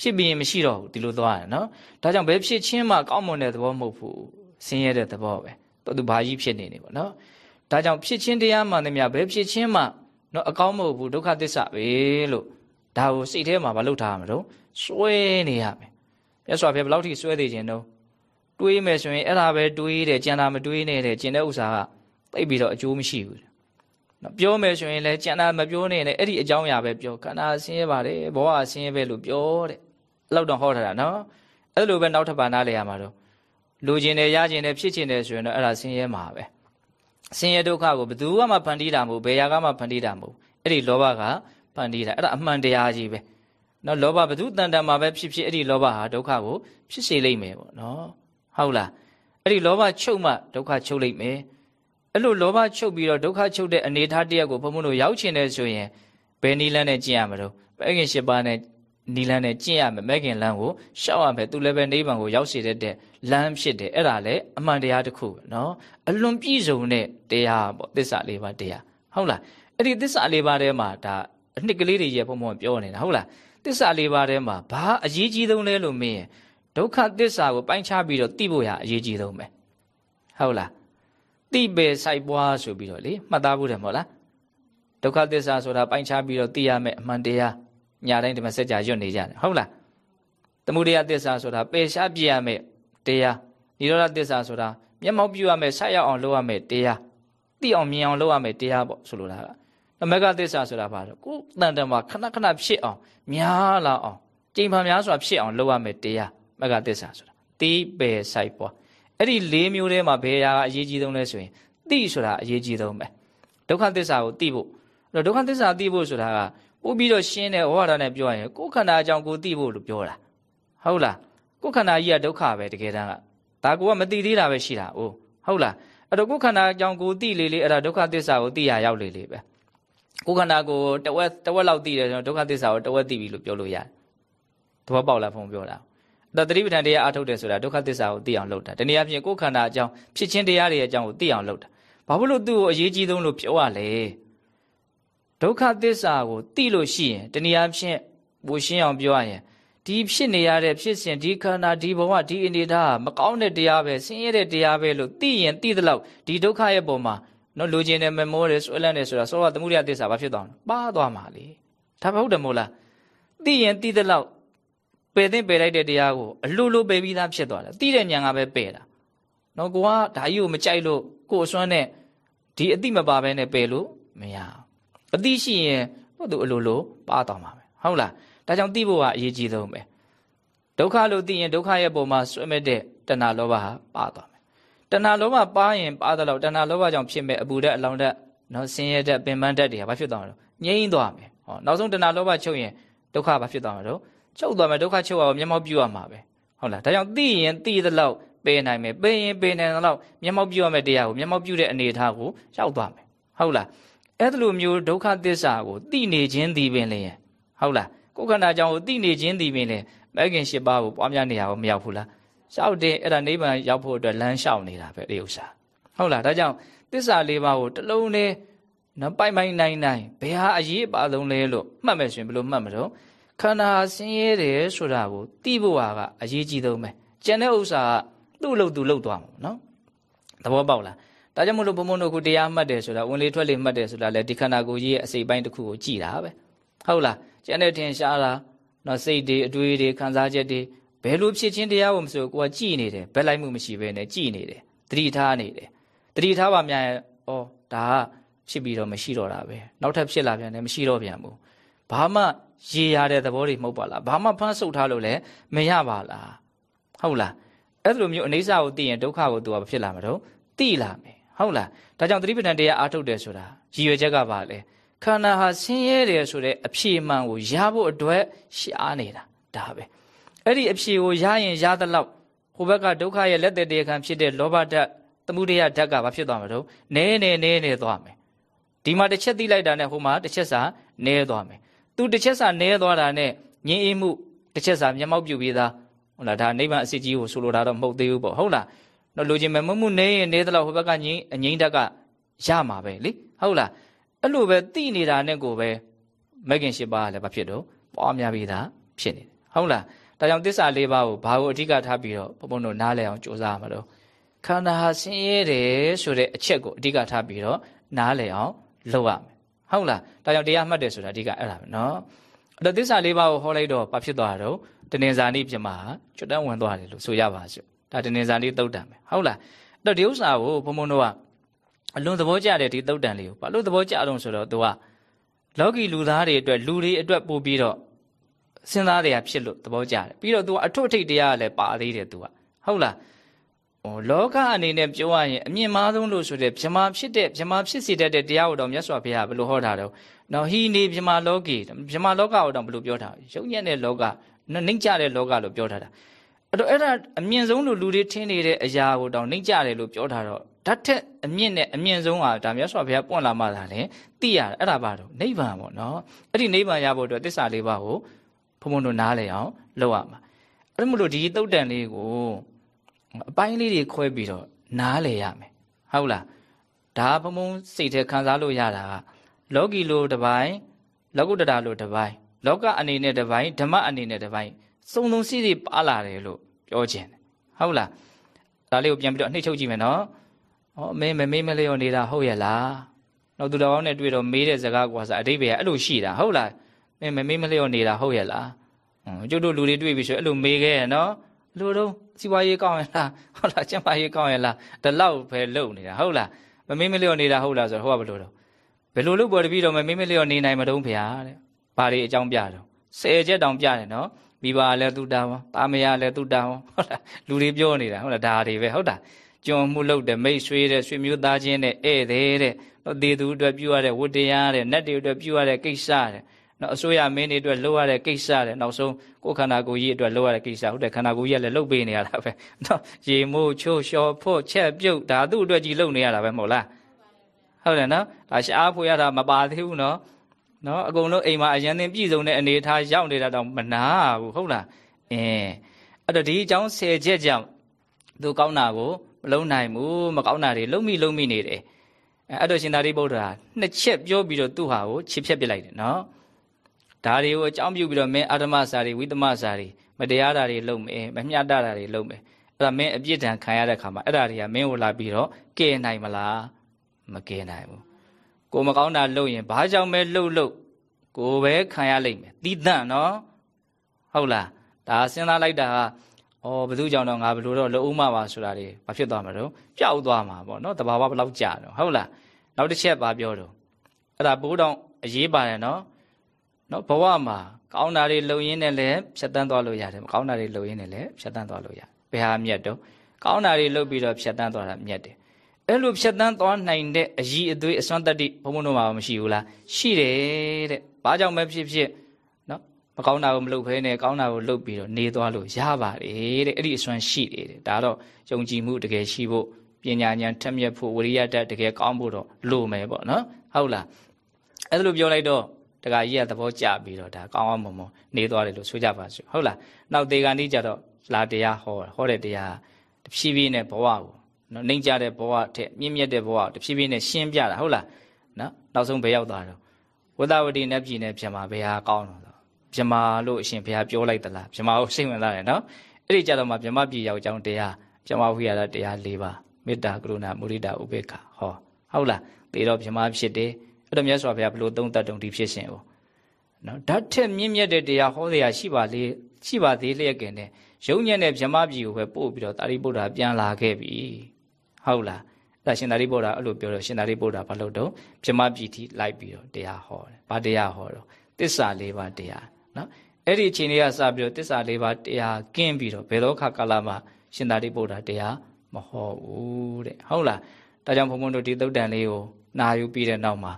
ဖြစ်ပြီးရင်မရှိတော့ဘူးဒီလိုသွားတယ်နော်ဒါကြောင့်ဘယ်ဖြစ်ချင်းမှကောင်းမွန်တဲ့သဘောမဟုတ်ဘူးဆင်းရဲတဲ့သဘောပဲတော် သူဘာကြီးဖြစ်နေနေပေါ့နော်ဒါကြောင့်ဖြစ်ချင်းတရားမှန်တယ်များဘယ်ဖြစ်ချင်းမှနော်အကောင်းမဟုတ်ဘူးဒုက္ခသစ္စာပဲလို့ဒါကိုစိတ်ထဲမှာမလုပ်ထားရမှာတော့စွဲနေရမယ်မြတ်စွာဘုရားဘယ်လောက်ထိစွဲသေးခြင်းတော့တွေးမယ်ဆိုရင်အဲ့ဒါပဲတွေးတယ်ကြံတာမတွေးနဲ့တဲ့ကျင်တဲ့ဥစ္စာကသိပြီးတော့အကျိုးမရှိဘူးနော်ပြောမယ်ဆိုရင်လည်းကြံတာမပြောနဲ့တဲ့အဲ့ဒီအကြောင်းအရာပဲပြောခန္ဓာဆင်းရဲပါတယ်ဘောကဆင်းရဲပဲလို့ပြောတဲ့အဲ့လောက်တော့ဟောထားတာနော်အဲ့လိုပဲနောက်ထပ်ပါနားလေရမှာတော့ လူကျင်တယ်ရကျင်တယ်ဖြစ်ကျင်တယ်ဆိုရင်တော့အဲ့ဒါဆင်းရဲမှာပဲဆင်းရဲဒုက္ခကိုဘယ်သူမှဖန်တီးတာမဟုတ်ဘယ်ရာကမှဖန်တီးတာမဟုတ်အဲ့ဒီလောဘကဖန်တီးတာအဲ့ဒါအမှန်တရားကြီးပဲနော်လောဘဘသူတန်တန်မှာပဲဖြစ်ဖြစ်အဲ့ဒီလောဘဟာဒုက္ခကိုဖြစ်စေလိမ့်မယ်ပေါ့နော်ဟုတ်လားအဲ့ဒီလောဘချုပ်မှဒုက္ခချုပ်လိမ့်မယ်အဲ့လိုလောဘချုပ်ပြီးတော့ဒုက္ခချုပ်တဲ့အနေထားတရက်ကိုဘုံဘုံတို့ရောက်ချင်တယ်ဆိုရင်ဘယ်နည်းလမ်းနဲ့ကျင့်ရမလို့ပဲခင်၈ပါးနဲ့ နီလန်းနဲ့ကျင့်ရမယ်မဲခင်လန်းကိုရှောက်ရမယ်သူလည်းပဲနိဗ္ဗာန်ကိုရောက်စေတဲ့လမ်းဖြစ်တယ်အဲ့ဒါလည်းအမှန်တရားတစ်ခုပဲနော်အလွန်ပြည့်စုံတဲ့တရားပေါ့သစ္စာလေးပါးတရားဟုတ်လားအဲ့ဒီသစ္စာလေးပါးထဲမှာဒါအနှစ်ကလေးတွေရဲ့ဘုံဘုံပြောနေတာဟုတ်လားသစ္စာလေးပါးထဲမှာဘာအရေးကြီးဆုံးလဲလို့မင်းရင်ဒုက္ခသစ္စာကိုပိုင်းခြားပြီးတော့သိဖို့ရအရေးကြီးဆုံးပဲဟုတ်လားသိပဲစိုက်ပွားဆိုပြီးတော့လေမှတ်သားဖို့တယ်မဟုတ်လားဒုက္ခသစ္စာဆိုတာပိုင်းခြားပြီးတော့သိရမယ်အမှန်တရား ညာတိုင်းဒီမှာစက်ကြရွတ်နေကြတယ်ဟုတ်လားသမုဒယသစ္စာဆိုတာပယ်ရှားပြရမယ်တရားនិရောဓသစ္စာဆိုတာမျက်မှောက်ပြုရမယ်ဆက်ရောက်အောင်လုပ်ရမယ်တရားသိအောင်မြင်အောင်လုပ်ရမယ်တရားပေါ့ဆိုလိုတာကအမေကသစ္စာဆိုတာဘာလို့ကိုယ်တန်တမှာခဏခဏဖြစ်အောင်များလာအောင်ကြိမ်ဖန်များစွာဖြစ်အောင်လုပ်ရမယ်တရားမေကသစ္စာဆိုတာတီးပယ်ဆိုင်ပွားအဲ့ဒီ၄မျိုးထဲမှာဘယ်ရာကအရေးကြီးဆုံးလဲဆိုရင်သိဆိုတာအရေးကြီးဆုံးပဲဒုက္ခသစ္စာကိုသိဖို့အဲ့တော့ဒုက္ခသစ္စာသိဖို့ဆိုတာက ပို့ပြီးတော့ရှင်းတဲ့ဝါဒနဲ့ပြောရင်ကိုယ်ခန္ဓာအကြောင်းကိုသိဖို့လို့ပြောတာဟုတ်လားကိုယ်ခန္ဓာကြီးကဒုက္ခပဲတကယ်တမ်းကဒါကိုကမသိသေးတာပဲရှိတာအိုးဟုတ်လားအဲ့တော့ကိုယ်ခန္ဓာအကြောင်းကိုသိလေလေအဲ့ဒါဒုက္ခသစ္စာကိုသိရရောက်လေလေပဲကိုယ်ခန္ဓာကိုတဝက်တဝက်လောက်သိတယ်ဆိုတော့ဒုက္ခသစ္စာကိုတဝက်သိပြီလို့ပြောလို့ရတယ်သဘောပေါက်လားဖုံပြောတာအဲ့တော့တတိပဋ္ဌာန်တရားအထုတ်တယ်ဆိုတာဒုက္ခသစ္စာကိုသိအောင်လုပ်တာတနည်းအားဖြင့်ကိုယ်ခန္ဓာအကြောင်းဖြစ်ချင်းတရားတွေအကြောင်းကိုသိအောင်လုပ်တာဘာဖြစ်လို့သူ့ကိုအရေးကြီးဆုံးလို့ပြောရလဲ ဒုက္ခသစ္စာကိုသိလို့ရှိရင်တနည်းအားဖြင့်ဘူရှင်းအောင်ပြောရရင်ဒီဖြစ်နေရတဲ့ဖြစ်စဉ်ဒီခန္ဓာဒီဘဝဒီအနေထားမကောင်းတဲ့တရားပဲဆင်းရဲတဲ့တရားပဲလို့သိရင်သိသလောက်ဒီဒုက္ခရဲ့ပုံမှာနော်လူချင်းနဲ့မမောတယ်ဆွဲလန်းတယ်ဆိုတာသောကသမှုရသစ္စာဘာဖြစ်သွားလဲပါသွားမှာလေဒါမဟုတ်တယ်မို့လားသိရင်သိသလောက်ပယ်သိပယ်လိုက်တဲ့တရားကိုအလိုလိုပယ်ပြီးသားဖြစ်သွားတယ်သိတဲ့ဉာဏ်ကပဲပယ်တာနော်ကိုကဒါကြီးကိုမကြိုက်လို့ကိုအစွမ်းနဲ့ဒီအတိမပါဘဲနဲ့ပယ်လို့မရ အတိရှိရင်ဟိုသူအလိုလိုပါသွားမှာပဲဟုတ်လားဒါကြောင့်သိဖို့ကအရေးကြီးဆုံးပဲဒုက္ခလို့သိရင်ဒုက္ခရဲ့ပုံမှာဆွဲမဲ့တဲ့တဏှာလောဘဟာပါသွားမယ်တဏှာလောဘပါရင်ပါသလောက်တဏှာလောဘကြောင့်ဖြစ်မဲ့အပူဓာတ်အလောင်းဓာတ်နော်ဆင်းရဲဓာတ်ပင်ပန်းဓာတ်တွေကဘာဖြစ်သွားမှာလဲငြိမ့်သွားမယ်ဟောနောက်ဆုံးတဏှာလောဘချုပ်ရင်ဒုက္ခဘာဖြစ်သွားမှာတော့ချုပ်သွားမယ်ဒုက္ခချုပ်အောင်မျက်မှောက်ပြုရမှာပဲဟုတ်လားဒါကြောင့်သိရင်သိသလောက်ပယ်နိုင်မယ်ပယ်ရင်ပယ်နိုင်သလောက်မျက်မှောက်ပြုရမယ့်တရားကိုမျက်မှောက်ပြုတဲ့အနေအထားကိုရောက်သွားမယ်ဟုတ်လား အဲ့လိုမျိုးဒုက္ခသစ္စာကိုသိနေခြင်းဒီပင်လျင်ဟုတ်လားကိုယ်ခန္ဓာကြောင့်ကိုသိနေခြင်းဒီပင်လေမဂ်ခင်၈ပါးကိုပွားများနေရအောင်မရောက်ဘူးလားရှောက်တယ်အဲ့ဒါနိဗ္ဗာန်ရောက်ဖို့အတွက်လမ်းလျှောက်နေတာပဲဒီဥစ္စာဟုတ်လားဒါကြောင့်သစ္စာလေးပါးကိုတစ်လုံးနဲ့နော်ပိုင်ပိုင်နိုင်နိုင်ဘယ်ဟာအရေးပါဆုံးလဲလို့မှတ်မယ်ဆိုရင်ဘယ်လိုမှတ်မလို့ခန္ဓာဆင်းရဲတယ်ဆိုတာကိုသိဖို့ဟာကအရေးကြီးဆုံးပဲကျန်တဲ့ဥစ္စာကသူ့လို့သူလှုပ်သွားမှာနော်သဘောပေါက်လား ဒါကြောင့်မလို့ဘုံဘုံတို့ကတရားမှတ်တယ်ဆိုတာဝင်လေထွက်လေမှတ်တယ်ဆိုတာလေဒီခန္ဓာကိုယ်ကြီးရဲ့အစိတ်ပိုင်းတစ်ခုကိုကြည်တာပဲဟုတ်လားကျန်တဲ့ထင်ရှားတာနော်စိတ်တွေအတွေးတွေခံစားချက်တွေဘယ်လိုဖြစ်ချင်းတရားကိုမဆိုကိုကကြည်နေတယ်ဘက်လိုက်မှုမရှိဘဲနဲ့ကြည်နေတယ်တတိထားနေတယ်တတိထားပါများရင်ဩဒါကဖြစ်ပြီးတော့မရှိတော့တာပဲနောက်ထပ်ဖြစ်လာပြန်တယ်မရှိတော့ပြန်ဘူးဘာမှရေရတဲ့သဘောတွေမဟုတ်ပါလားဘာမှဖမ်းဆုပ်ထားလို့လည်းမရပါလားဟုတ်လားအဲ့လိုမျိုးအနေစာကိုသိရင်ဒုက္ခကိုသူကဖြစ်လာမှာတော့သိလာမယ် ဟုတ်လားဒါကြောင့်သတိပဋ္ဌာန်တရားအားထုတ်တယ်ဆိုတာရည်ရွယ်ချက်ကပါလေခန္ဓာဟာဆင်းရဲတယ်ဆိုတဲ့အဖြေမှန်ကိုရဖို့အတွက်ရှားနေတာဒါပဲအဲ့ဒီအဖြေကိုရရင်ရသလောက်ဟိုဘက်ကဒုက္ခရဲ့လက်သက်တရားခံဖြစ်တဲ့လောဘဓာတ်သမှုတရားဓာတ်ကဘာဖြစ်သွားမှာတော့နဲနဲနဲနဲသွားမယ်ဒီမှာတစ်ချက်သိလိုက်တာနဲ့ဟိုမှာတစ်ချက်စာနဲသွားမယ်သူတစ်ချက်စာနဲသွားတာနဲ့ငြင်းအေးမှုတစ်ချက်စာမျက်မှောက်ပြုပြီးသားဟုတ်လားဒါနိဗ္ဗာန်အစစ်ကြီးကိုဆိုလိုတာတော့မဟုတ်သေးဘူးပေါ့ဟုတ်လား နော်လိုချင်မဲ့မမှုနေရင်နေသလောက်ဟိုဘက်ကငိမ့်အငိမ့်တက်ကရမှာပဲလေဟုတ်လားအဲ့လိုပဲတိနေတာနဲ့ကိုပဲမဂ်ကင်၈ပါးလည်းဘာဖြစ်တော့ပွားများပြီးသားဖြစ်နေတယ်ဟုတ်လားဒါကြောင့်သစ္စာ၄ပါးကိုဘာကိုအဓိကထားပြီးတော့ဘုံဘုံတို့နားလည်အောင်ကြိုးစားမှာလို့ခန္ဓာဟာဆင်းရဲတယ်ဆိုတဲ့အချက်ကိုအဓိကထားပြီးတော့နားလည်အောင်လုပ်ရမယ်ဟုတ်လားဒါကြောင့်တရားမှတ်တယ်ဆိုတာအဓိကအဲ့ဒါပဲနော်အဲ့တော့သစ္စာ၄ပါးကိုဟောလိုက်တော့ဘာဖြစ်သွားတာတော့တနင်္ဇာနေ့ပြမှာကျွတ်တန်းဝင်သွားတယ်လို့ဆိုရပါစို့ ဒါတဏင်္ဇာနိသုတ်တံပဲဟုတ်လားအဲ့တော့ဒီဥစ္စာကိုဘုံဘုံတို့ကအလွန်သဘောကျတယ်ဒီသုတ်တံလေးကိုဘာလို့သဘောကျအောင်ဆိုတော့သူကလောကီလူသားတွေအတွက်လူတွေအတွက်ပို့ပြီးတော့စဉ်းစားတရားဖြစ်လို့သဘောကျတယ်ပြီးတော့သူကအထွတ်ထိပ်တရားကလည်းပါသေးတယ်သူကဟုတ်လားဟိုလောကအနေနဲ့ပြောရရင်အမြင့်မားဆုံးလို့ဆိုတဲ့ဗြမာဖြစ်တဲ့ဗြမာဖြစ်စေတတ်တဲ့တရားကိုတော့မြတ်စွာဘုရားဘယ်လိုဟောတာတော့နော်ဟီနေဗြမာလောကီဗြမာလောကကိုတော့ဘယ်လိုပြောတာရုပ်ညက်တဲ့လောကနှိမ့်ကြတဲ့လောကလို့ပြောထားတာ အဲ့တော့အဲ့ဒါအမြင့်ဆုံးလို့လူတွေထင်နေတဲ့အရာကိုတော့နှိမ့်ကြတယ်လို့ပြောထားတော့ဓာတ်ထက်အမြင့်နဲ့အမြင့်ဆုံးဟာဒါမြတ်စွာဘုရားပွင့်လာမှသာလေသိရအဲ့ဒါပါတော့နိဗ္ဗာန်ပေါ့နော်အဲ့ဒီနိဗ္ဗာန်ရဖို့အတွက်သစ္စာလေးပါးကိုဘုံဘုံတို့နားလည်အောင်လုပ်ရမှာအဲ့ဒါမို့လို့ဒီတုတ်တန်လေးကိုအပိုင်းလေးတွေခွဲပြီးတော့နားလည်ရမယ်ဟုတ်လားဒါဘုံဘုံစိတ်ထဲခံစားလို့ရတာကလောကီလိုတစ်ပိုင်းလောကုတ္တရာလိုတစ်ပိုင်းလောကအနေနဲ့တစ်ပိုင်းဓမ္မအနေနဲ့တစ်ပိုင်းစုံစုံစီစီပါလာတယ်လို့ ပြောခြင်းဟုတ်လားဒါလေးကိုပြန်ပြီးတော့နှိမ့်ချုပ်ကြည့်မယ်နော်ဟောမင်းမမေးမလျော်နေတာဟုတ်ရဲ့လားနောက်သူတော်နဲ့တွေ့တော့မေးတဲ့စကားကွာစားအတိတ်ပဲအဲ့လိုရှိတာဟုတ်လားမင်းမမေးမလျော်နေတာဟုတ်ရဲ့လားကျုပ်တို့လူတွေတွေ့ပြီဆိုအဲ့လိုမေးခဲ့ရနော်လူတော့စီပွားရေးကောင်းရဲ့လားဟုတ်လားကျမရေးကောင်းရဲ့လားဒီလောက်ပဲလုံနေတာဟုတ်လားမမေးမလျော်နေတာဟုတ်လားဆိုတော့ဟိုကဘယ်လိုတော့ဘယ်လိုလုပ်ပေါ်တပြီးတော့မမေးမလျော်နေနိုင်မတုံးဖျားတဲ့ဘာတွေအကြောင်းပြတော့ဆယ်ချက်တောင်ပြတယ်နော် မိဘလည်းသူတာဝန်တာမယာလည်းသူတာဝန်ဟုတ်လားလူတွေပြောနေတာဟုတ်လားဒါတွေပဲဟုတ်တာကျွန်မှုလုပ်တယ်မိတ်ဆွေးတဲ့ဆွေမျိုးသားချင်းတဲ့ဧည့်သည်တဲ့တော့ဒေသူအတွက်ပြုရတဲ့ဝတ္တရားတဲ့နတ်တွေအတွက်ပြုရတဲ့ကိစ္စတဲ့နော်အစိုးရမင်းတွေအတွက်လုပ်ရတဲ့ကိစ္စတဲ့နောက်ဆုံးကိုယ်ခန္ဓာကိုယ်ကြီးအတွက်လုပ်ရတဲ့ကိစ္စဟုတ်တယ်ခန္ဓာကိုယ်ကြီးကလည်းလုပ်ပေးနေရတာပဲနော်ရေမိုးချိုးလျှော်ဖို့ချက်ပြုတ်ဒါသူ့အတွက်ကြီးလုပ်နေရတာပဲမဟုတ်လားဟုတ်တယ်နော်ဒါရှားဖွေရတာမပါသေးဘူးနော် နော်အကုန်လုံးအိမ်မှာအရန်သင်ပြည့်စုံတဲ့အနေအထားရောက်နေတာတော့မနာဘူးဟုတ်လားအင်းအဲ့တော့ဒီအကြောင်း၁၀ချက်ကြောင့်သူကောင်းတာကိုမလုံးနိုင်ဘူးမကောင်းတာတွေလုံးမိလုံးမိနေတယ်အဲ့တော့ရှင်သာရိပုတ္တရာနှစ်ချက်ပြောပြီးတော့သူ့ဟာကိုချစ်ဖြတ်ပြစ်လိုက်တယ်နော်ဒါတွေကိုအကြောင်းပြုပြီးတော့မင်းအာဓမစာတွေဝိသမစာတွေမတရားတာတွေလုပ်မယ်မမျှတတာတွေလုပ်မယ်အဲ့ဒါမင်းအပြစ်ဒဏ်ခံရတဲ့ခါမှာအဲ့ဒါတွေကမင်းကိုလာပြီးတော့ကဲနိုင်မလားမကဲနိုင်ဘူး ကိုမကောင်းတာလုပ်ရင်ဘာကြောင့်ပဲလှုပ်လှုပ်ကိုပဲခံရလိမ့်မယ်တီးတန့်နော်ဟုတ်လားဒါစဉ်းစားလိုက်တာကဩဘယ်သူကြောင့်တော့ငါဘလို့တော့လှုပ်ဦးမှာပါဆိုတာတွေဘာဖြစ်သွားမှာတော့ပျောက်သွားမှာပေါ့နော်တဘာဝဘလောက်ကြာတော့ဟုတ်လားနောက်တစ်ချက်ပါပြောတော့အဲ့ဒါဘိုးတော်အရေးပါတယ်နော်နော်ဘဝမှာကောင်းတာတွေလှုပ်ရင်းနဲ့လည်းဖြတ်တန်းသွားလို့ရတယ်မကောင်းတာတွေလှုပ်ရင်းနဲ့လည်းဖြတ်တန်းသွားလို့ရဘယ်ဟာမြတ်တော့ကောင်းတာတွေလှုပ်ပြီးတော့ဖြတ်တန်းသွားတာမြတ်တယ် အဲ့လိုဖြတ်တန်းသွားနိုင်တဲ့အည်အသွေးအစွမ်းတတ္တိဘုံဘုံတို့မှာမရှိဘူးလားရှိတယ်တဲ့ဘာကြောင့်ပဲဖြစ်ဖြစ်နော်မကောင်းတာကိုမလုပ်ဖဲနဲ့ကောင်းတာကိုလုပ်ပြီးတော့နေသွားလို့ရပါတယ်တဲ့အဲ့ဒီအစွမ်းရှိတယ်တဲ့ဒါတော့ယုံကြည်မှုတကယ်ရှိဖို့ပညာဉာဏ်ထက်မြက်ဖို့ဝိရိယတတ်တကယ်ကောင်းဖို့တော့လိုမယ်ပေါ့နော်ဟုတ်လားအဲ့ဒါလိုပြောလိုက်တော့တခါကြီးကသဘောကျပြီးတော့ဒါကောင်းအောင်မွန်မွန်နေသွားတယ်လို့ဆိုကြပါစို့ဟုတ်လားနောက်ဒေဂန်ဒီကြတော့လာတရားဟောဟောတဲ့တရားတဖြည်းဖြည်းနဲ့ဘဝကို နော်နှိမ့်ကြတဲ့ဘဝထက်မြင့်မြတ်တဲ့ဘဝကိုတဖြည်းဖြည်းနဲ့ရှင်းပြတာဟုတ်လားနော်နောက်ဆုံးဘယ်ရောက်သွားတော့ဝဒဝတိနဲ့ပြည်နယ်ပြမဘယ်ဟာကောင်းတော့ပြမလို့အရှင်ဘုရားပြောလိုက်သလားပြမကိုစိတ်ဝင်စားတယ်နော်အဲ့ဒီကြတော့မှပြမပြည်ရောက်ကြောင်းတရားပြမဝိရဒတရား၄ပါးမေတ္တာကရုဏာမုဒိတာဥပေက္ခဟောဟုတ်လားသေတော့ပြမဖြစ်တယ်အဲ့တော့မြတ်စွာဘုရားဘလို့သုံးတတ်တုံဒီဖြစ်ရှင်哦နော်ဓာတ်ထက်မြင့်မြတ်တဲ့တရားဟောစရာရှိပါလေရှိပါသေးလျက်ကင်နဲ့ရုံညံ့တဲ့ဗြဟ္မပြည်ကိုပဲပို့ပြီးတော့တာရိပုတ္တရာပြန်လာခဲ့ပြီ ဟုတ်လားအဲ့ဒါရှင်သာရိပုတ္တရာအဲ့လိုပြောတော့ရှင်သာရိပုတ္တရာဘာလို့တော့ဗြဟ္မပြည်ထိလိုက်ပြီးတော့တရားဟောတယ်ဘာတရားဟောတော့တစ္ဆာလေးပါးတရားနော်အဲ့ဒီအချိန်လေးကစပြီးတော့တစ္ဆာလေးပါးတရားကင်းပြီးတော့ဘယ်တော့ခါကာလမှာရှင်သာရိပုတ္တရာတရားမဟောဘူးတဲ့ဟုတ်လားဒါကြောင့်ဘုံဘုံတို့ဒီသုတ်တန်လေးကိုနာယူပြီးတဲ့နောက်မှာ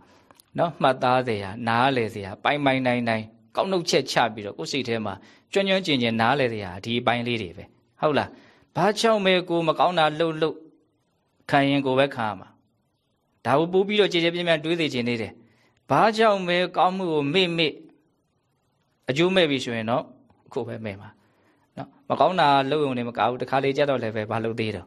နော်မှတ်သားเสียနားလေเสียပိုင်ပိုင်နိုင်နိုင်ကောက်နှုတ်ချက်ချပြီးတော့ကိုယ်စိတ်ထဲမှာကျွမ်းကျွမ်းကျင်ကျင်နားလေเสียဒီအပိုင်းလေးတွေပဲဟုတ်လားဘာချောင်းမဲကိုမကောင်းတာလှုပ်လှုပ် ခံရင်ကိုပဲခံရမှာဒါကိုပို့ပြီးတော့ကြည်ကြည်ပြင်းပြင်းတွေးသိခြင်းနေတယ်ဘာကြောင့်မဲကောင်းမှုကိုမေ့မေ့အကျိုးမဲ့ပြီဆိုရင်တော့အခုပဲမဲ့မှာနော်မကောင်းတာလှုပ်ုံနေမကောက်ဘူးတခါလေကြတော့လည်းပဲဘာလုပ်သေးတော့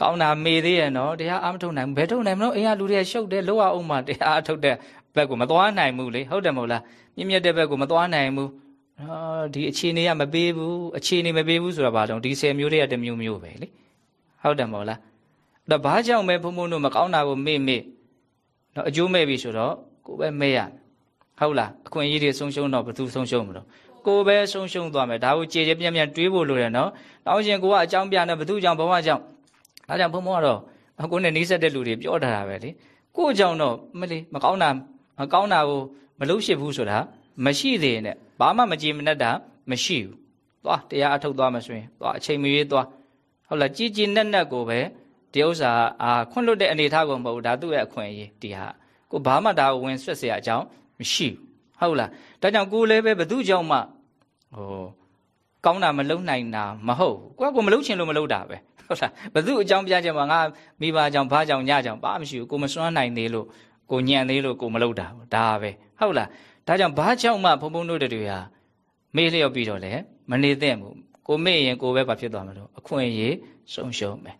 ကောင်းတာမေသေးရဲ့နော်တရားအမထုတ်နိုင်ဘူးဘယ်ထုတ်နိုင်မလို့အိမ်ကလူတွေရှုပ်တယ်လောရအောင်မှတရားအထုတ်တဲ့ဘက်ကိုမသွားနိုင်ဘူးလေဟုတ်တယ်မဟုတ်လားမြင့်မြတ်တဲ့ဘက်ကိုမသွားနိုင်ဘူးအာဒီအခြေအနေကမပေးဘူးအခြေအနေမပေးဘူးဆိုတာဘာတော့ဒီ10မျိုးတွေကတစ်မျိုးမျိုးပဲလေဟုတ်တယ်မဟုတ်လားအဲ့ တော့ဘာကြောင့်ပဲဘုံဘုံတို့မကောင်းတာကိုမေ့မေ့နော်အကျိုးမဲ့ပြီဆိုတော့ကိုပဲမေ့ရဟုတ်လားအခွင့်အရေးတွေဆုံးရှုံးတော့ဘယ်သူဆုံးရှုံးမလို့ကိုပဲဆုံးရှုံးသွားမယ်ဒါကိုကြည်ကြပြန့်ပြန့်တွေးဖို့လိုတယ်နော်နောက်ရှင်ကိုကအကြောင်းပြနေဘယ်သူကြောင့်ဘဝကြောင့်ဒါကြောင့်ဘုံဘုံကတော့ကိုနဲ့နှီးဆက်တဲ့လူတွေပြောထားတာပဲလေကိုကြောင့်တော့မလေးမကောင်းတာမကောင်းတာကိုမလုပ်ရှိဘူးဆိုတာမရှိသေးနဲ့ဘာမှမကြည်မနှက်တာမရှိဘူးသွားတရားအထုတ်သွားမှဆိုရင်သွားအချိန်မရွေးသွားဟုတ်လားကြည်ကြည်နက်နက်ကိုပဲ ဒီဥစ္စာအာခွင့်လွတ်တဲ့အနေထားကိုမဟုတ်ဘူးဒါသူ့ရဲ့အခွင့်အရေးဒီဟာကိုဘာမှဒါကိုဝင်ဆွတ်เสียအကြောင်းမရှိဘူးဟုတ်လားဒါကြောင့်ကိုလည်းပဲဘသူကြောင့်မှဟိုကောင်းတာမလုံနိုင်တာမဟုတ်ဘူးကိုကကိုမလုံချင်လို့မလုံတာပဲဟုတ်လားဘသူအကြောင်းပြချက်မှာငါမိဘကြောင့်ဘာကြောင့်ညကြောင့်ဘာမှမရှိဘူးကိုမစွမ်းနိုင်သေးလို့ကိုညံ့သေးလို့ကိုမလုံတာဒါပဲဟုတ်လားဒါကြောင့်ဘာကြောင့်မှဘုံဘုံတို့တွေဟာမေ့လျော့ပြီးတော့လေမနေသင့်ဘူးကိုမေ့ရင်ကိုပဲဘာဖြစ်သွားမလို့အခွင့်အရေးဆုံးရှုံးမယ်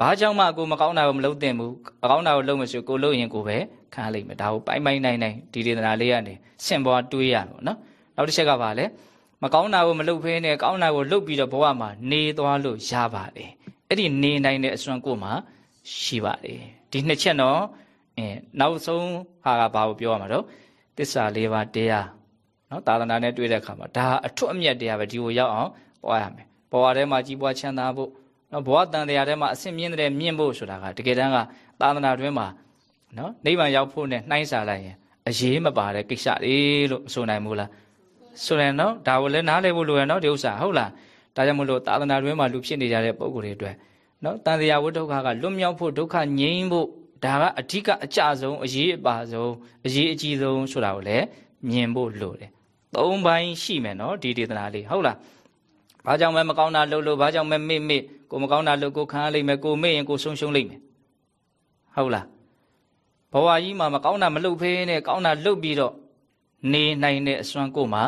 ဘာကြောင့်မှကိုမကောင်းတာကိုမလုပ်သင့်ဘူးအကောင်းတာကိုလုပ်မယ်ဆိုကိုလုပ်ရင်ကိုပဲခံလိုက်မယ်ဒါကိုပိုင်ပိုင်နိုင်နိုင်ဒီဒေသနာလေးကနေဆင့်ပွားတွေးရမှာနော်နောက်တစ်ချက်ကဘာလဲမကောင်းတာကိုမလုပ်ဖဲနဲ့ကောင်းတာကိုလုပ်ပြီးတော့ဘဝမှာနေသွားလို့ရပါတယ်အဲ့ဒီနေနိုင်တဲ့အစွမ်းကိုမှရှိပါတယ်ဒီနှစ်ချက်တော့အဲနောက်ဆုံးဟာကဘာကိုပြောရမှာတော့တစ္ဆာလေးပါးတရားနော်သာသနာနဲ့တွေ့တဲ့အခါမှာဒါအထွတ်အမြတ်တရားပဲဒီကိုရောက်အောင်ပွားရမယ်ဘဝထဲမှာကြီးပွားချမ်းသာဖို့ နော်ဘဝတန်တရားထဲမှာအဆင့်မြင့်တဲ့မြင့်ဖို့ဆိုတာကတကယ်တမ်းကသာသနာတွင်မှာနော်နိဗ္ဗာန်ရောက်ဖို့နဲ့နှိုင်းစာလိုက်ရင်အရေးမပါတဲ့ကိစ္စတွေလို့ဆိုနိုင်မို့လားဆိုရင်နော်ဒါကိုလည်းနားလည်ဖို့လိုရနော်ဒီဥစ္စာဟုတ်လားဒါကြောင့်မလို့သာသနာတွင်မှာလူဖြစ်နေကြတဲ့ပုံကိုယ်တွေအတွက်နော်တန်တရားဝိဒုက္ခကလွတ်မြောက်ဖို့ဒုက္ခငြိမ်းဖို့ဒါကအဓိကအကျဆုံးအရေးအပါဆုံးအရေးအကြီးဆုံးဆိုတာကိုလည်းမြင်ဖို့လိုတယ်သုံးပိုင်းရှိမယ်နော်ဒီဒေသနာလေးဟုတ်လား ဘာကြောင့်မဲမကောင်းတာလုပ်လို့ဘာကြောင့်မဲမေ့မေ့ကိုမကောင်းတာလုပ်ကိုခံရလိမ့်မယ်ကိုမေ့ရင်ကိုဆုံးရှုံးလိမ့်မယ်ဟုတ်လားဘဝကြီးမှာမကောင်းတာမလုပ်ဖဲနဲ့ကောင်းတာလုပ်ပြီးတော့နေနိုင်တဲ့အစွမ်းကိုမှ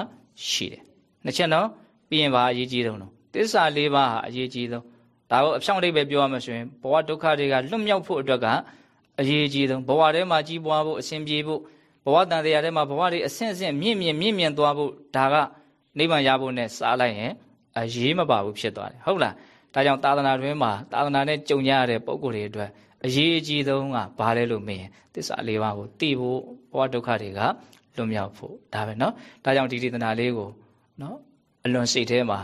ရှိတယ်နှစ်ချက်နော်ပြီးရင်ဘာအရေးကြီးတုံးတော့တစ္ဆာလေးပါးဟာအရေးကြီးဆုံးဒါကိုအဖြောင့်အိဗယ်ပြောရမှဆိုရင်ဘဝဒုက္ခတွေကလွတ်မြောက်ဖို့အတွက်ကအရေးကြီးဆုံးဘဝထဲမှာကြီးပွားဖို့အစဉ်ပြေဖို့ဘဝတန်တရားထဲမှာဘဝတွေအဆင့်ဆင့်မြင့်မြင့်မြင့်မြင့်သွားဖို့ဒါကနိဗ္ဗာန်ရဖို့နဲ့စားလိုက်ရင် အရေးမပါဘူးဖြစ်သွားတယ်ဟုတ်လားဒါကြောင့်သာသနာတွင်မှာသာသနာနဲ့ကြုံရတဲ့ပုံကိုယ်တွေအတွက်အရေးအကြီးဆုံးကဘာလဲလို့မေးရင်သစ္စာလေးပါးကိုသိဖို့ဘဝဒုက္ခတွေကလွတ်မြောက်ဖို့ဒါပဲเนาะဒါကြောင့်ဒီဒေသနာလေးကိုเนาะအလွန်စိတ်ထဲမှာ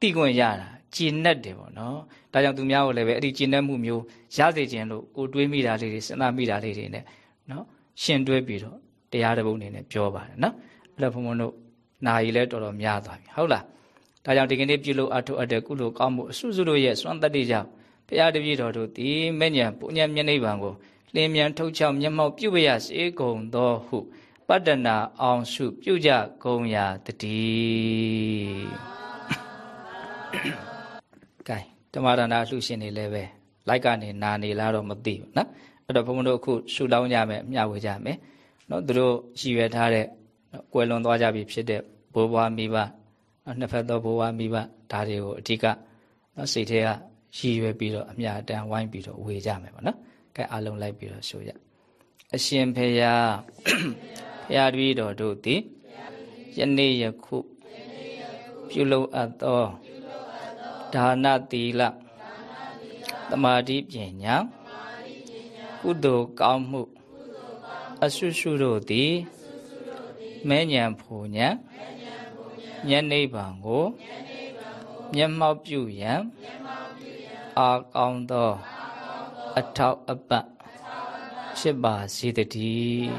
သိခွင့်ရတာကျင့်တတ်တယ်ပေါ့နော်ဒါကြောင့်သူများကိုလည်းပဲအဲ့ဒီကျင့်တတ်မှုမျိုးရစေခြင်းလို့ကိုတွေးမိတာလေးတွေစဉ်းစားမိတာလေးတွေနဲ့နော်ရှင်တွဲပြီးတော့တရားတစ်ပုဒ်အနေနဲ့ပြောပါတယ်နော်အဲ့တော့ဘုံဘုံတို့နာရီလဲတော်တော်များသွားပြီဟုတ်လား ဒါကြောင့်ဒီကနေ့ပြုလို့အထုအပ်တဲ့ကုလိုကောင်းမှုအစွစုတို့ရဲ့စွမ်းတတ္တိကြောင့်ဘုရားတပည့်တော်တို့ဒီမဲ့ညာပုညံမျက်နှိပ်ပံကိုလင်းမြန်ထုတ်ချောက်မျက်မှောက်ပြုပရစေကုန်သောဟုပတ္တနာအောင်စုပြုကြကုန်ရာတည်းကဲဓမ္မဒါနအလှရှင်တွေလည်းပဲလိုက်ကနေနာနေလားတော့မသိဘူးနော်အဲ့တော့ဘုန်းဘုန်းတို့အခုရှုလောင်းကြမယ်မျှဝေကြမယ်နော်သူတို့ရည်ရွယ်ထားတဲ့နော်ကွယ်လွန်သွားကြပြီဖြစ်တဲ့ဘိုးဘွားမိဘ နော်နှစ်ဖက်သောဘိုးဘွားမိဘဒါတွေကိုအဓိကနော်စိတ်ထဲကရည်ရွယ်ပြီးတော့အမြအတမ်းဝိုင်းပြီးတော့ဝေကြမယ်ပေါ့နော်။ကဲအလုံးလိုက်ပြီးတော့ဆိုရအရှင်ဖေယဖရာတပည့်တော်တို့သည်ယနေ့ယခုပြုလုပ်အပ်သောဒါနသီလသမာဓိပညာကုသိုလ်ကောင်းမှုအဆုစုတို့သည်မဲညံဖူ ညံညနိဗ္ဗာန်ကိုမျက်မှောက်ပြုရန်အာကောင်းသောအထောက်အပံ့ဖြစ်ပါစေတည်း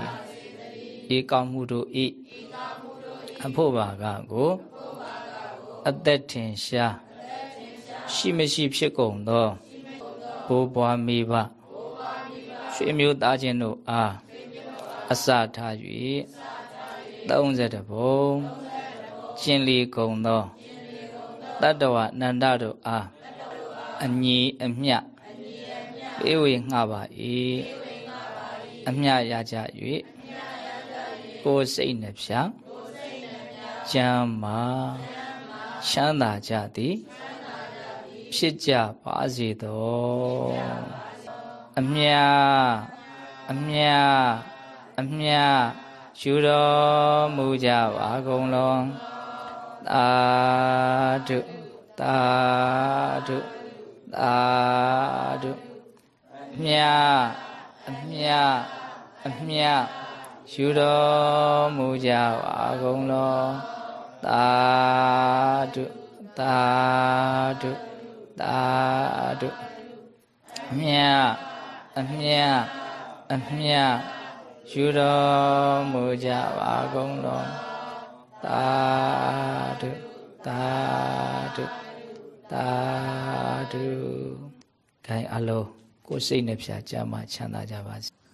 ဤကောင်းမှုတို့ဤအဖို့ပါကကိုအသက်ထင်ရှားရှိမရှိဖြစ်ကုန်သောဘိုးဘွားမိဘရွှေမျိုးသားချင်းတို့အားအစထား၍30ဘုံ ကျင်လီကုန်သောတတ္တဝနန္ဒတို့အားအညီအမျှပေးဝေငှပါ၏အမျှရကြ၍ကိုယ်စိတ်နှဖြာကျမ်းမာချမ်းသာကြသည်ဖြစ်ကြပါစေသောအမြအမြအမြယူတော်မူကြပါကုန်လော သာဓုသာဓုသာဓုအမြအမြအမြယူတော်မူကြပါကုန်လောသာဓုသာဓုသာဓုအမြအမြအမြယူတော်မူကြပါကုန်လော သာဓုသာဓုသာဓုခိုင်အလုံးကိုယ်စိတ်နှပြချမ်းမှချမ်းသာကြပါစေ